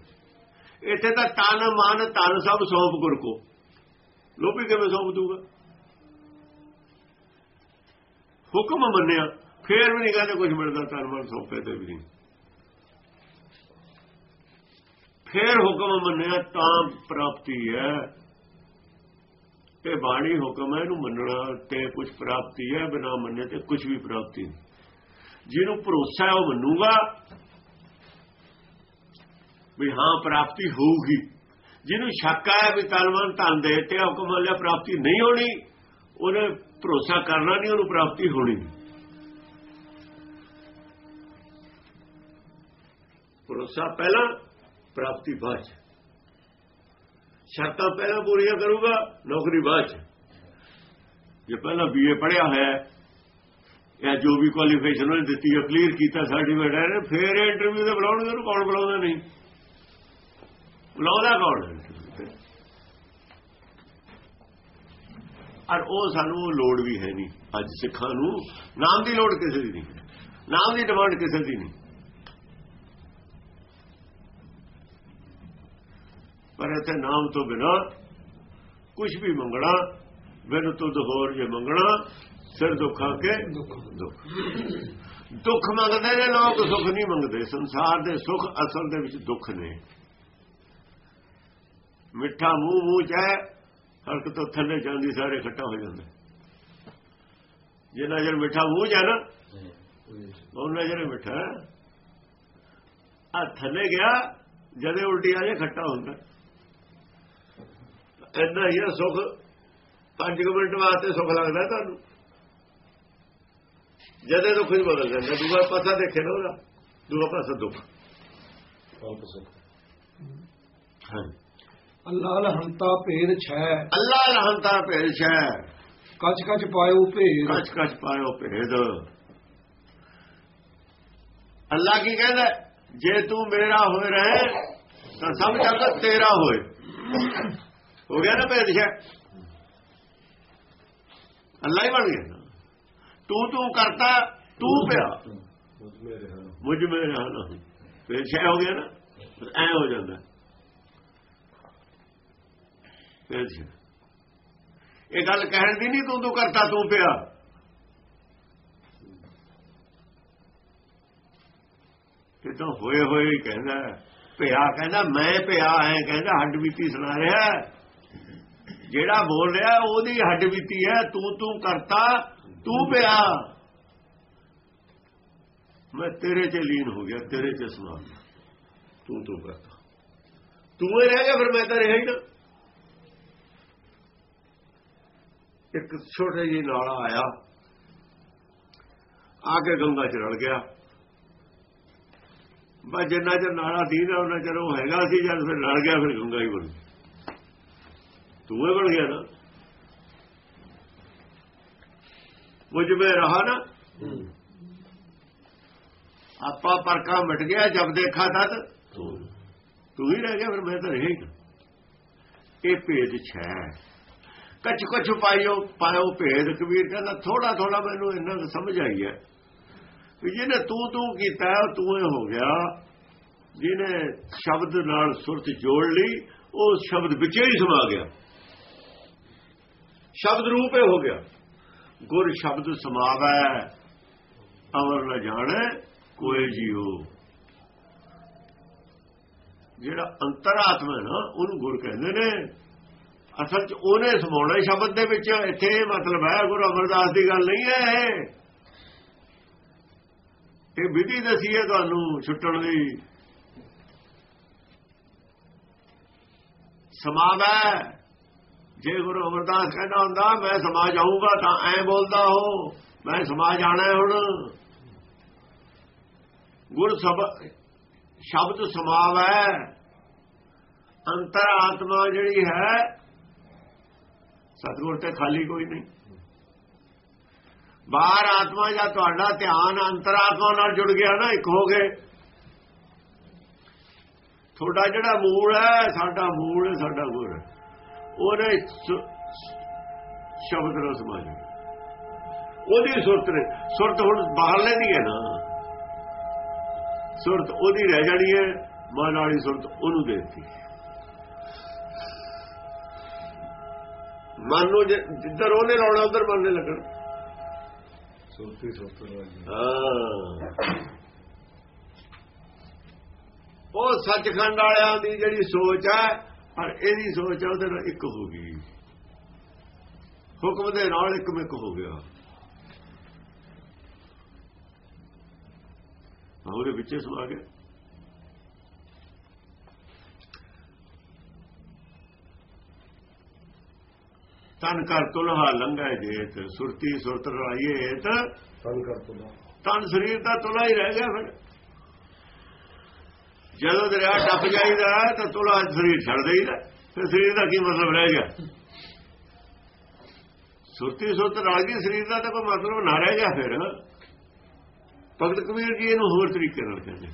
S2: ਇੱਥੇ ਤਾਂ ਤਨ, ਮਨ, ਧਨ ਸਭ ਸੌਂਪ ਗੁਰ ਕੋ ਲੋਭੀ ਕਿਵੇਂ ਸੌਂਪ ਦੂਗਾ ਹੁਕਮ ਮੰਨਿਆ, ਫੇਰ ਵੀ ਨਹੀਂ ਕਹਿੰਦੇ ਕੁਝ ਮਿਲਦਾ ਤਨ ਮਨ ਸੌਂਪੇ ਤੇ ਵੀ ਨਹੀਂ। ਫੇਰ ਹੁਕਮ ਮੰਨਿਆ, ਤਾਂ ਪ੍ਰਾਪਤੀ ਹੈ। ਇਹ ਬਾਣੀ ਹੁਕਮ ਹੈ, ਇਹਨੂੰ ਮੰਨਣਾ ਤੇ ਕੁਝ ਪ੍ਰਾਪਤੀ ਹੈ, ਬਿਨਾ ਮੰਨੇ ਤੇ ਕੁਝ ਵੀ ਪ੍ਰਾਪਤੀ ਨਹੀਂ। ਜਿਹਨੂੰ ਭਰੋਸਾ ਹੈ, ਉਹ ਮੰਨੂਗਾ ਵੀ ਹਾਂ, ਪ੍ਰਾਪਤੀ ਹੋਊਗੀ। ਜਿਹਨੂੰ ਸ਼ੱਕ ਆਇਆ ਵੀ ਤਲਵਨ ਧਨ ਦੇ ਤੇ ਹੁਕਮ ਵਾਲਿਆ ਪ੍ਰਾਪਤੀ ਨਹੀਂ ਹੋਣੀ, ਉਹਨੇ ਭਰੋਸਾ ਕਰਨਾ ਨਹੀਂ, ਉਹਨੂੰ ਪ੍ਰਾਪਤੀ ਹੋਣੀ। ਭਰੋਸਾ ਪਹਿਲਾਂ, ਪ੍ਰਾਪਤੀ ਬਾਅਦ ਚ। ਸ਼ਰਤਾਂ ਪਹਿਲਾਂ ਪੂਰੀਆਂ ਕਰੂਗਾ, ਨੌਕਰੀ ਬਾਅਦ ਚ। ਜੇ ਪਹਿਲਾਂ ਬੀਏ ਪੜਿਆ ਹੋਇਆ ਜਾਂ ਜੋ ਵੀ ਕੁਆਲੀਫਿਕੇਸ਼ਨ ਉਹਨੇ ਦਿੱਤੀ ਹੈ ਕਲੀਅਰ ਕੀਤਾ ਸਰਟੀਫਿਕੇਟ ਹੈ ਫਿਰ ਇੰਟਰਵਿਊ ਤੇ ਬੁਲਾਉਣਗੇ ਉਹਨੂੰ ਕੌਣ ਬੁਲਾਉਂਦਾ ਨਹੀਂ? ਬੁਲਾਉਂਦਾ ਕੌਣ? ਹੈ ਔਰ ਉਹ ਸਾਨੂੰ ਲੋੜ ਵੀ ਹੈ ਨਹੀਂ, ਅੱਜ ਸਿੱਖਾਂ ਨੂੰ ਨਾਮ ਦੀ ਲੋੜ ਕਿਸੇ ਦੀ ਨਹੀਂ, ਨਾਮ ਦੀ ਡਿਮਾਂਡ ਕਿਸੇ ਦੀ ਨਹੀਂ। ਪਰ ਇੱਥੇ ਨਾਮ ਤੋਂ ਬਿਨਾ ਕੁਝ ਵੀ ਮੰਗਣਾ, ਬਿਨ ਤੁਧ ਹੋਰ ਜੇ ਮੰਗਣਾ ਸਿਰ ਦੁੱਖਾਂ ਕੇ
S1: ਦੁੱਖ।
S2: ਦੁੱਖ। ਦੁੱਖ ਮੰਗਦੇ ਨੇ ਲੋਕ ਸੁੱਖ ਨਹੀਂ ਮੰਗਦੇ। ਸੰਸਾਰ ਦੇ ਸੁੱਖ ਅਸਲ ਦੇ ਵਿੱਚ ਦੁੱਖ ਨੇ। ਮਿੱਠਾ ਮੂੰਹ ਮੂੰਹ ਚ ਹੈ ਹਲਕ ਤੋਂ ਥੱਲੇ ਜਾਂਦੀ ਸਾਰੇ ਇਕੱਠਾ ਹੋ ਜਾਂਦਾ। ਜੇ ਨਜ਼ਰ ਮਿੱਠਾ ਮੂੰਹ ਹੈ ਨਾ ਉਹ ਨਜ਼ਰ ਮਿੱਠਾ ਆ ਥੱਲੇ ਗਿਆ ਜਦੇ ਉਲਟੀ ਆ ਜੇ ਖੱਟਾ ਹੁੰਦਾ। ਇੰਨਾ ਹੀ ਆ ਸੁੱਖ। 5 ਮਿੰਟ ਵਾਸਤੇ ਸੁੱਖ ਲੱਗਦਾ ਤੁਹਾਨੂੰ। ਜਦੇ ਦੁੱਖ ਹੀ ਬਦਲ ਜਾਂਦਾ ਦੂਆ ਪਾਸਾ ਦੇਖੇ ਨਾ ਉਹਦਾ ਦੂਆ ਪਾਸਾ ਦੁੱਖ। ਹਾਂ
S1: ਅੱਲਾ ਲਹੰਤਾ ਭੇਦ ਛੈ।
S2: ਅੱਲਾ ਰਹੰਤਾ ਭੇਸ਼ ਹੈ
S1: ਕਛ ਕਛ ਪਾਇਓ ਭੇਦ।
S2: ਕਛ ਕਛ ਪਾਇਓ ਭੇਦ। ਅੱਲਾ ਕੀ ਕਹਿੰਦਾ ਜੇ ਤੂੰ ਮੇਰਾ ਹੋਏ ਰਹੇ ਤਾਂ ਸਭ ਜਗਤ ਤੇਰਾ ਹੋਏ। ਹੋ ਗਿਆ ਨਾ ਭੇਦ ਅੱਲਾ ਹੀ ਬਣ ਗਿਆ। ਤੂੰ ਤੂੰ ਕਰਤਾ ਤੂੰ ਪਿਆ ਮੁਝ ਮੇ ਰਹਿਣਾ ਭੇਦ ਹੈ ਹੋ ਗਿਆ ਨਾ ਐ ਹੋ ਜਾਂਦਾ। ਹੈ ਇਹ ਗੱਲ ਕਹਿਣ ਦੀ ਨਹੀਂ ਤੂੰ ਤੂੰ ਕਰਤਾ ਤੂੰ ਪਿਆ ਤਾਂ ਹੋਏ ਹੋਏ ਹੀ ਕਹਿੰਦਾ। ਹੈ। ਪਿਆ ਕਹਿੰਦਾ ਮੈਂ ਪਿਆ ਐ ਕਹਿੰਦਾ ਹੱਡ ਬੀਤੀ ਸੁਣਾ ਰਿਹਾ। ਹੈ। ਜਿਹੜਾ ਬੋਲ ਰਿਹਾ ਉਹਦੀ ਹੱਡ ਬੀਤੀ ਹੈ। ਤੂੰ ਤੂੰ ਕਰਤਾ ਤੂੰ ਪਿਆ। ਮੈਂ ਤੇਰੇ 'ਚ ਲੀਨ ਹੋ ਗਿਆ, ਤੇਰੇ 'ਚ ਸਮਾ ਤੂੰ ਤੂੰ ਕਰਤਾ ਤੂੰ ਹੀ ਰਹਿ ਗਿਆ, ਫਿਰ ਮੈਂ ਤਾਂ ਰਿਹਾ ਹੀ ਨਾ। ਇੱਕ ਛੋਟੇ ਜਿਹੇ ਨਾਲਾ ਆਇਆ। ਆ ਕੇ ਗੰਗਾ ਚ ਰਲ ਗਿਆ। ਬਸ ਜਿੰਨਾ ਚਿਰ ਨਾਲਾ ਦੀਦਾ ਉਹਨਾਂ ਚਿਰ ਉਹ ਹੈਗਾ ਸੀ, ਜਦ ਫਿਰ ਰਲ ਗਿਆ, ਫਿਰ ਗੰਗਾ ਹੀ ਬਣ ਗਈ। ਤੂੰ ਹੀ ਬਣ ਗਿਆ ਨਾ। ਮੁਝ ਮੇ ਰਹਾ ਨਾ। ਆਪਾ ਪਰਕਾ ਮਿਟ ਗਿਆ ਜਦ ਦੇਖਾ ਤਦ। ਤੂੰ ਹੀ ਰਹਿ ਗਿਆ ਫਿਰ ਮੈਂ ਤਾਂ ਰਿਹਾ ਹੀ ਨਾ ਇਹ ਭੇਦ ਛੈ। ਕਛ ਕਛ ਪਾਇਓ ਪਾਇਓ ਭੇਦ ਕਬੀਰ ਕਹਿੰਦਾ ਥੋੜਾ ਥੋੜਾ ਮੈਨੂੰ ਇੰਨਾ ਕੁ ਸਮਝ ਆਈ ਹੈ। ਕਿ ਜਿਹਨੇ ਤੂੰ ਤੂੰ ਕੀਤਾ ਉਹ ਤੂੰ ਹੀ ਹੋ ਗਿਆ। ਜਿਹਨੇ ਸ਼ਬਦ ਨਾਲ ਸੁਰਤ ਜੋੜ ਲਈ ਉਹ ਸ਼ਬਦ ਵਿੱਚੇ ਹੀ ਸਮਾ ਗਿਆ। ਸ਼ਬਦ ਰੂਪ ਹੀ ਹੋ ਗਿਆ। ਗੁਰ ਸ਼ਬਦ ਸਮਾਵੈ ਅਮਰ ਨ ਜਾਣੈ ਕੋਈ ਜੀਉ। ਜਿਹੜਾ ਅੰਤਰਾਤਮਾ ਹੈ ਨਾ, ਉਹਨੂੰ ਗੁਰ ਕਹਿੰਦੇ ਨੇ। ਅਸਲ 'ਚ ਉਹਨੇ ਸਮਾਉਣਾ ਸ਼ਬਦ ਦੇ ਵਿੱਚ। ਇੱਥੇ ਇਹ ਮਤਲਬ ਹੈ, ਗੁਰੂ ਅਮਰਦਾਸ ਦੀ ਗੱਲ ਨਹੀਂ ਹੈ ਇਹ। ਇਹ ਵਿਧੀ ਦਸੀ ਹੈ ਤੁਹਾਨੂੰ ਛੁੱਟਣ ਦੀ। ਸਮਾਵੈ ਜੇ ਗੁਰੂ ਅਮਰਦਾਸ ਕਹਿੰਦਾ ਹੁੰਦਾ, ਮੈਂ ਸਮਾਜ ਜਾਊਂਗਾ ਤਾਂ ਐ ਬੋਲਦਾ ਹੋ। ਮੈਂ ਸਮਾਜ ਜਾਣਾ ਹੁਣ। ਗੁਰ ਸਭ ਸ਼ਬਦ ਸਮਾਵ ਹੈ। ਅੰਤਰ ਆਤਮਾ ਜਿਹੜੀ ਹੈ, ਸਤਗੁਰ ਤੇ ਖਾਲੀ ਕੋਈ ਨਹੀਂ। ਬਾਹਰ ਆਤਮਾ ਜਾਂ ਤੁਹਾਡਾ ਧਿਆਨ ਅੰਤਰਾਤਮਾ ਨਾਲ ਜੁੜ ਗਿਆ ਨਾ, ਇੱਕ ਹੋ ਗਏ। ਤੁਹਾਡਾ ਜਿਹੜਾ ਮੂਲ ਹੈ, ਸਾਡਾ ਮੂਲ ਹੈ, ਸਾਡਾ ਗੁਰ ਹੈ। ਉਹਨੇ ਸ਼ਬਦ ਨਾਲ ਸਮਾਜ ਉਹਦੀ ਸੁਰਤ ਨੇ ਸੁਰਤ ਹੁਣ ਬਾਹਰਲੇ ਦੀ ਹੈ ਨਾ। ਸੁਰਤ ਉਹਦੀ ਰਹਿ ਜਾਣੀ ਹੈ ਮਨ ਵਾਲੀ ਸੁਰਤ ਉਹਨੂੰ ਦੇ ਦਿੱਤੀ। ਮਨ ਨੂੰ ਜਿੱਧਰ ਉਹਨੇ ਲਾਉਣਾ ਉਧਰ ਮਨ ਨੇ ਲੱਗਣਾ।
S1: ਸੁਰਤੀ ਸੁਰਤ
S2: ਹਾਂ। ਉਹ ਸੱਚਖੰਡ ਵਾਲਿਆਂ ਦੀ ਜਿਹੜੀ ਸੋਚ ਹੈ ਪਰ ਇਹਦੀ ਸੋਚ ਉਹਦੇ ਨਾਲ ਇੱਕ ਹੋ ਗਈ। ਹੁਕਮ ਦੇ ਨਾਲ ਇੱਕ ਮਿਕ ਹੋ ਗਿਆ। ਉਹਦੇ ਵਿੱਚੇ ਸਮਾ ਗਿਆ। ਤਨ ਕਰ ਤੁਲਹਾ ਲੰਘਾ ਜੇਤ ਸੁਰਤੀ ਸੁਰਤ ਰਾਈਏ ਤਾਂ
S1: ਤਨ ਕਰ ਤੁਲਾ
S2: ਤਨ ਸਰੀਰ ਦਾ ਤੁਲਾ ਹੀ ਰਹਿ ਗਿਆ ਫਿਰ। ਜਦੋਂ ਦਰਿਆ ਟੱਪ ਜਾਈਦਾ ਹੈ ਤਾਂ ਤੁਲਾ ਸਰੀਰ ਛੱਡ ਦੇਈਦਾ। ਫਿਰ ਸਰੀਰ ਦਾ ਕੀ ਮਤਲਬ ਰਹਿ ਗਿਆ? ਸੁਰਤੀ ਸੁਰਤ ਰਲ ਗਈ ਸਰੀਰ ਦਾ ਤਾਂ ਕੋਈ ਮਤਲਬ ਨਾ ਰਹਿ ਗਿਆ ਫਿਰ। ਭਗਤ ਕਬੀਰ ਜੀ ਇਹਨੂੰ ਹੋਰ ਤਰੀਕੇ ਨਾਲ ਕਹਿੰਦੇ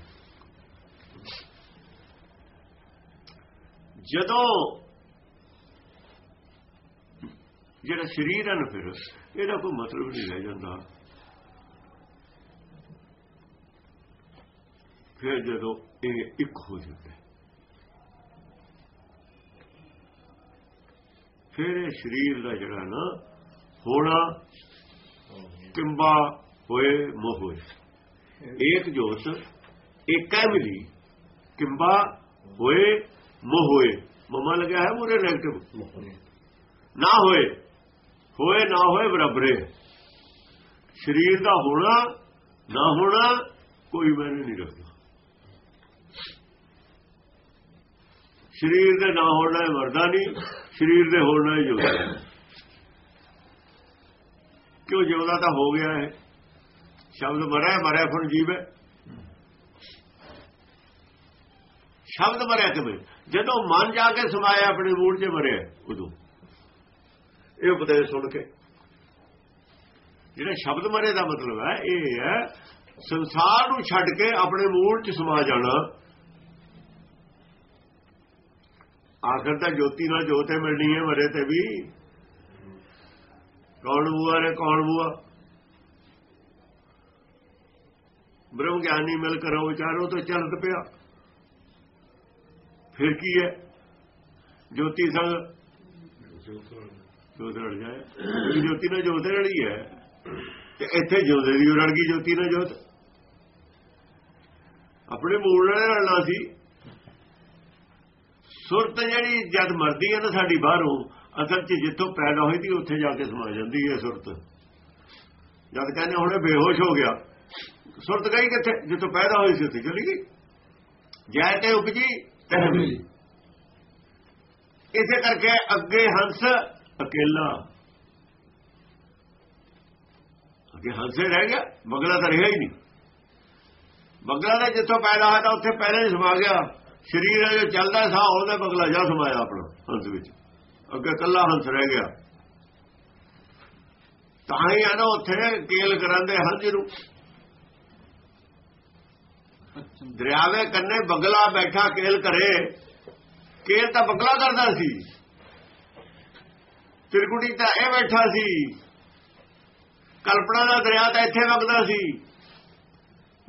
S2: ਜਦੋਂ ਜਿਹੜਾ ਸਰੀਰ ਹੈ ਨਾ ਫਿਰ, ਇਹਦਾ ਕੋਈ ਮਤਲਬ ਨਹੀਂ ਰਹਿ ਜਾਂਦਾ। ਫਿਰ ਜਦੋਂ ਇਹ ਇੱਕ ਹੋ ਜਾਂਦਾ ਫਿਰ ਇਹ ਸਰੀਰ ਦਾ ਜਿਹੜਾ ਨਾ ਹੋਣਾ ਕਿੰਬਾ ਹੋਏ ਮੋਹ ਹੋਏ ਇੱਕ ਜੋਤ ਇੱਕੈ ਮਿਲੀ ਕਿੰਬਾ ਹੋਏ ਮੋਹ ਹੋਏ ਮਮਾ ਲੱਗਿਆ ਹੈ ਮੂਰੇ ਨੈਗੇਟਿਵ ਨਾ ਹੋਏ ਹੋਏ ਨਾ ਹੋਏ ਬਰਾਬਰੇ ਸਰੀਰ ਦਾ ਹੋਣਾ ਨਾ ਹੋਣਾ ਕੋਈ ਮੈਨੇ ਨਹੀਂ ਰੱਖਦਾ ਸਰੀਰ ਦੇ ਨਾ ਹੋਣਾ ਹੈ ਮਰਦਾ ਨਹੀਂ, ਸਰੀਰ ਦੇ ਹੋਣਾ ਹੀ ਜਿਉਂਦਾ ਹੈ ਕਿਉਂ ਜਿਉਂਦਾ ਤਾਂ ਹੋ ਗਿਆ ਹੈ ਸ਼ਬਦ ਮਰਿਆ ਮਰਿਆ ਫਿਰ ਜੀਵ ਹੈ। ਸ਼ਬਦ ਮਰਿਆ ਕਿਵੇਂ ਜਦੋਂ ਮਨ ਜਾ ਕੇ ਸਮਾਇਆ, ਆਪਣੇ ਮੂਲ 'ਚ ਮਰਿਆ, ਉਦੋਂ। ਇਹ ਉਪਦੇਸ਼ ਸੁਣ ਕੇ। ਜਿਹੜਾ ਸ਼ਬਦ ਮਰੇ ਦਾ ਮਤਲਬ ਹੈ, ਇਹ ਹੈ ਸੰਸਾਰ ਨੂੰ ਛੱਡ ਕੇ ਆਪਣੇ ਮੂਲ 'ਚ ਸਮਾ ਜਾਣਾ। ਆਖਰ ਤਾਂ ਜੋਤੀ ਨਾਲ ਜੋਤੇ ਮਿਲਣੀ ਹੈ ਮਰੇ ਤੇ ਵੀ। ਕੌਣ ਬੂਆ ਨੇ ਕੌਣ ਬੂਆ? ਬ੍ਰਹਮ ਗਿਆਨੀ ਮਿਲ ਕਰੋ ਵਿਚਾਰੋ ਤਾਂ ਚੱਲਤ ਪਿਆ। ਫਿਰ ਕੀ ਹੈ? ਜੋਤੀ ਸੰਗ ਜੋਤ ਰੜ ਜਾਏ। ਜੋਤੀ ਨਾਲ ਜੋਤ ਰੜੀ ਹੈ। ਤੇ ਇੱਥੇ ਜੋਦੇ ਦੀ ਰੜ ਗਈ ਜੋਤੀ ਨਾਲ ਜੋਤ। ਆਪਣੇ ਮੂਲ ਨਾਲ ਰਲਣਾ ਸੀ। ਸੁਰਤ ਜਿਹੜੀ ਜਦ ਮਰਦੀ ਹੈ ਨਾ ਸਾਡੀ ਬਾਹਰੋਂ ਅਸਲ 'ਚ ਜਿੱਥੋਂ ਪੈਦਾ ਹੋਈ ਸੀ ਉੱਥੇ ਜਾ ਕੇ ਸਮਾ ਜਾਂਦੀ ਹੈ ਸੁਰਤ। ਜਦ ਕਹਿੰਦੇ ਹੁਣੇ ਬੇਹੋਸ਼ ਹੋ ਗਿਆ। ਸੁਰਤ ਗਈ ਕਿੱਥੇ? ਜਿੱਥੋਂ ਪੈਦਾ ਹੋਈ ਸੀ ਉੱਥੇ ਚਲੀ ਗਈ। ਜੈ ਤੇ ਉਪਜੀ ਤਹ ਮਿਲੀ ਇਸੇ ਕਰਕੇ ਅੱਗੇ ਹੰਸ ਅਕੇਲਾ। ਅੱਗੇ ਹੰਸੇ ਰਹਿ ਗਿਆ ਬਗਲਾ ਤਾਂ ਰਿਹਾ ਹੀ ਨਹੀਂ। ਬਗਲਾ ਦਾ ਜਿੱਥੋਂ ਪੈਦਾ ਹੋਇਆ ਤਾਂ ਉੱਥੇ ਪਹਿਲੇ ਹੀ ਸਮਾ ਗਿਆ। ਸਰੀਰ ਜੋ ਚੱਲਦਾ ਸਾਹ ਉਹਦੇ ਬਗਲਾ ਜਾ ਸਮਾਇਆ ਆਪਣਾ ਹੰਸ ਵਿੱਚ। ਅੱਗੇ ਕੱਲਾ ਹੰਸ ਰਹਿ ਗਿਆ। ਤਾਂ ਹੀ ਆ ਨਾ ਉੱਥੇ ਕੇਲ ਕਰਾਂਦੇ ਹੰਸ ਨੂੰ। ਦਰਿਆਵੇ ਕੰਨੇ ਬਗਲਾ ਬੈਠਾ ਕੇਲ ਕਰੇ ਕੇਲ ਤਾਂ ਬਗਲਾ ਕਰਦਾ ਸੀ। ਤਿਰਕੁਟੀ ਤਾਂ ਇਹ ਬੈਠਾ ਸੀ। ਕਲਪਨਾ ਦਾ ਦਰਿਆ ਤਾਂ ਇੱਥੇ ਵਗਦਾ ਸੀ।